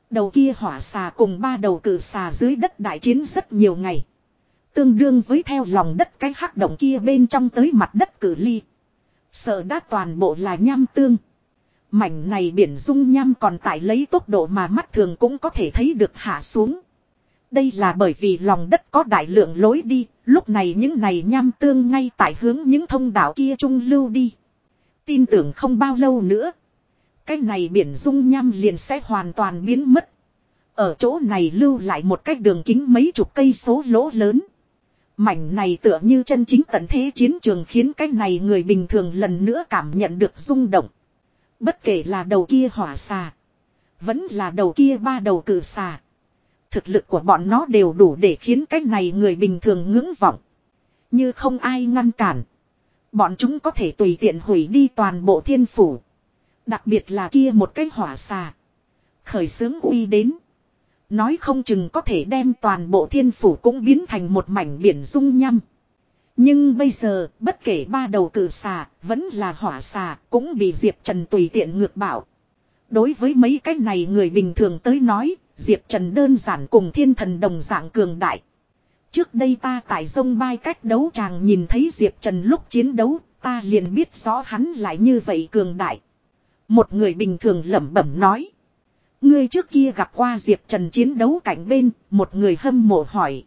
Đầu kia hỏa xà cùng ba đầu cử xà dưới đất đại chiến rất nhiều ngày. Tương đương với theo lòng đất cái hắc động kia bên trong tới mặt đất cử ly. Sợ đã toàn bộ là nham tương. Mảnh này biển dung nham còn tại lấy tốc độ mà mắt thường cũng có thể thấy được hạ xuống. Đây là bởi vì lòng đất có đại lượng lối đi, lúc này những này nham tương ngay tại hướng những thông đạo kia trung lưu đi. Tin tưởng không bao lâu nữa. Cái này biển dung nham liền sẽ hoàn toàn biến mất. Ở chỗ này lưu lại một cái đường kính mấy chục cây số lỗ lớn. Mảnh này tựa như chân chính tận thế chiến trường khiến cái này người bình thường lần nữa cảm nhận được rung động. Bất kể là đầu kia hỏa xà. Vẫn là đầu kia ba đầu cử xà. Thực lực của bọn nó đều đủ để khiến cái này người bình thường ngưỡng vọng. Như không ai ngăn cản. Bọn chúng có thể tùy tiện hủy đi toàn bộ thiên phủ. Đặc biệt là kia một cái hỏa xà. Khởi sướng uy đến. Nói không chừng có thể đem toàn bộ thiên phủ cũng biến thành một mảnh biển dung nhăm. Nhưng bây giờ, bất kể ba đầu cử xà, vẫn là hỏa xà, cũng bị Diệp Trần tùy tiện ngược bảo. Đối với mấy cái này người bình thường tới nói, Diệp Trần đơn giản cùng thiên thần đồng dạng cường đại. Trước đây ta tại sông bay cách đấu chàng nhìn thấy Diệp Trần lúc chiến đấu, ta liền biết rõ hắn lại như vậy cường đại. Một người bình thường lẩm bẩm nói. Ngươi trước kia gặp qua Diệp Trần chiến đấu cạnh bên, một người hâm mộ hỏi.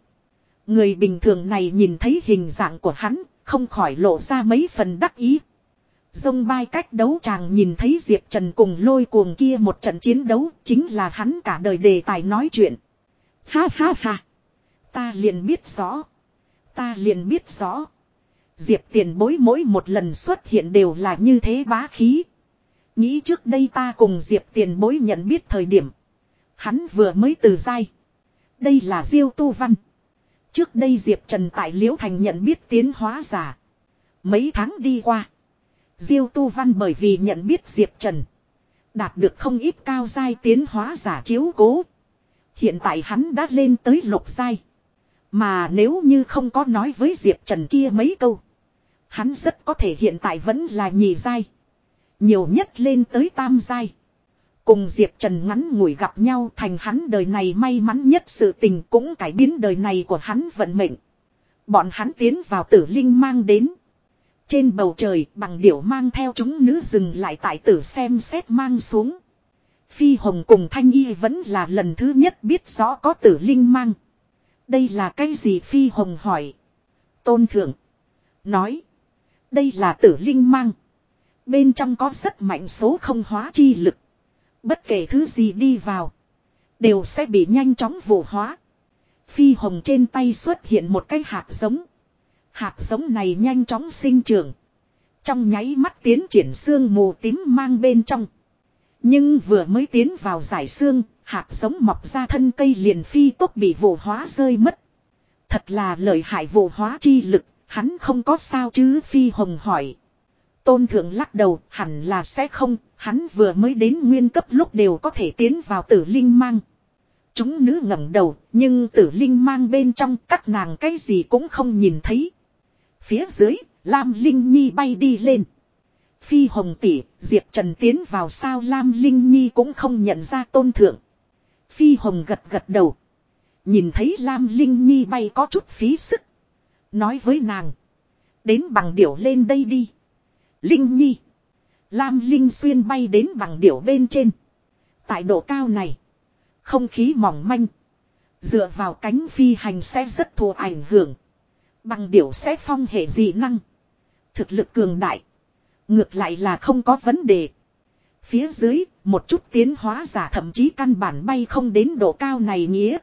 Người bình thường này nhìn thấy hình dạng của hắn, không khỏi lộ ra mấy phần đắc ý. Dông bay cách đấu chàng nhìn thấy Diệp Trần cùng lôi cuồng kia một trận chiến đấu, chính là hắn cả đời đề tài nói chuyện. Ha ha ha. Ta liền biết rõ. Ta liền biết rõ. Diệp tiền bối mỗi một lần xuất hiện đều là như thế bá khí. Nghĩ trước đây ta cùng Diệp tiền bối nhận biết thời điểm. Hắn vừa mới từ dai. Đây là Diêu Tu Văn. Trước đây Diệp Trần tại Liễu Thành nhận biết tiến hóa giả. Mấy tháng đi qua. Diêu Tu Văn bởi vì nhận biết Diệp Trần. Đạt được không ít cao giai tiến hóa giả chiếu cố. Hiện tại hắn đã lên tới lục giai. Mà nếu như không có nói với Diệp Trần kia mấy câu. Hắn rất có thể hiện tại vẫn là nhì giai. Nhiều nhất lên tới tam giai. Cùng Diệp Trần ngắn ngủi gặp nhau thành hắn đời này may mắn nhất sự tình cũng cải biến đời này của hắn vận mệnh. Bọn hắn tiến vào tử linh mang đến. Trên bầu trời, bằng điểu mang theo chúng nữ dừng lại tại tử xem xét mang xuống. Phi Hồng cùng Thanh Y vẫn là lần thứ nhất biết rõ có tử linh mang. Đây là cái gì Phi Hồng hỏi. Tôn Thượng. Nói. Đây là tử linh mang. Bên trong có rất mạnh số không hóa chi lực. Bất kể thứ gì đi vào. Đều sẽ bị nhanh chóng vụ hóa. Phi hồng trên tay xuất hiện một cái hạt giống. Hạt giống này nhanh chóng sinh trưởng. Trong nháy mắt tiến triển xương mù tím mang bên trong. Nhưng vừa mới tiến vào giải xương, hạt giống mọc ra thân cây liền phi tốt bị vụ hóa rơi mất. Thật là lợi hại vụ hóa chi lực, hắn không có sao chứ Phi Hồng hỏi. Tôn thượng lắc đầu, hẳn là sẽ không, hắn vừa mới đến nguyên cấp lúc đều có thể tiến vào tử linh mang. Chúng nữ ngẩng đầu, nhưng tử linh mang bên trong các nàng cái gì cũng không nhìn thấy. Phía dưới, Lam Linh Nhi bay đi lên. Phi Hồng tỷ, Diệp Trần tiến vào sao Lam Linh Nhi cũng không nhận ra tôn thượng. Phi Hồng gật gật đầu. Nhìn thấy Lam Linh Nhi bay có chút phí sức. Nói với nàng. Đến bằng điểu lên đây đi. Linh Nhi. Lam Linh xuyên bay đến bằng điểu bên trên. Tại độ cao này. Không khí mỏng manh. Dựa vào cánh phi hành sẽ rất thù ảnh hưởng. Bằng điểu sẽ phong hệ dị năng. Thực lực cường đại. Ngược lại là không có vấn đề. Phía dưới, một chút tiến hóa giả thậm chí căn bản bay không đến độ cao này nghĩa.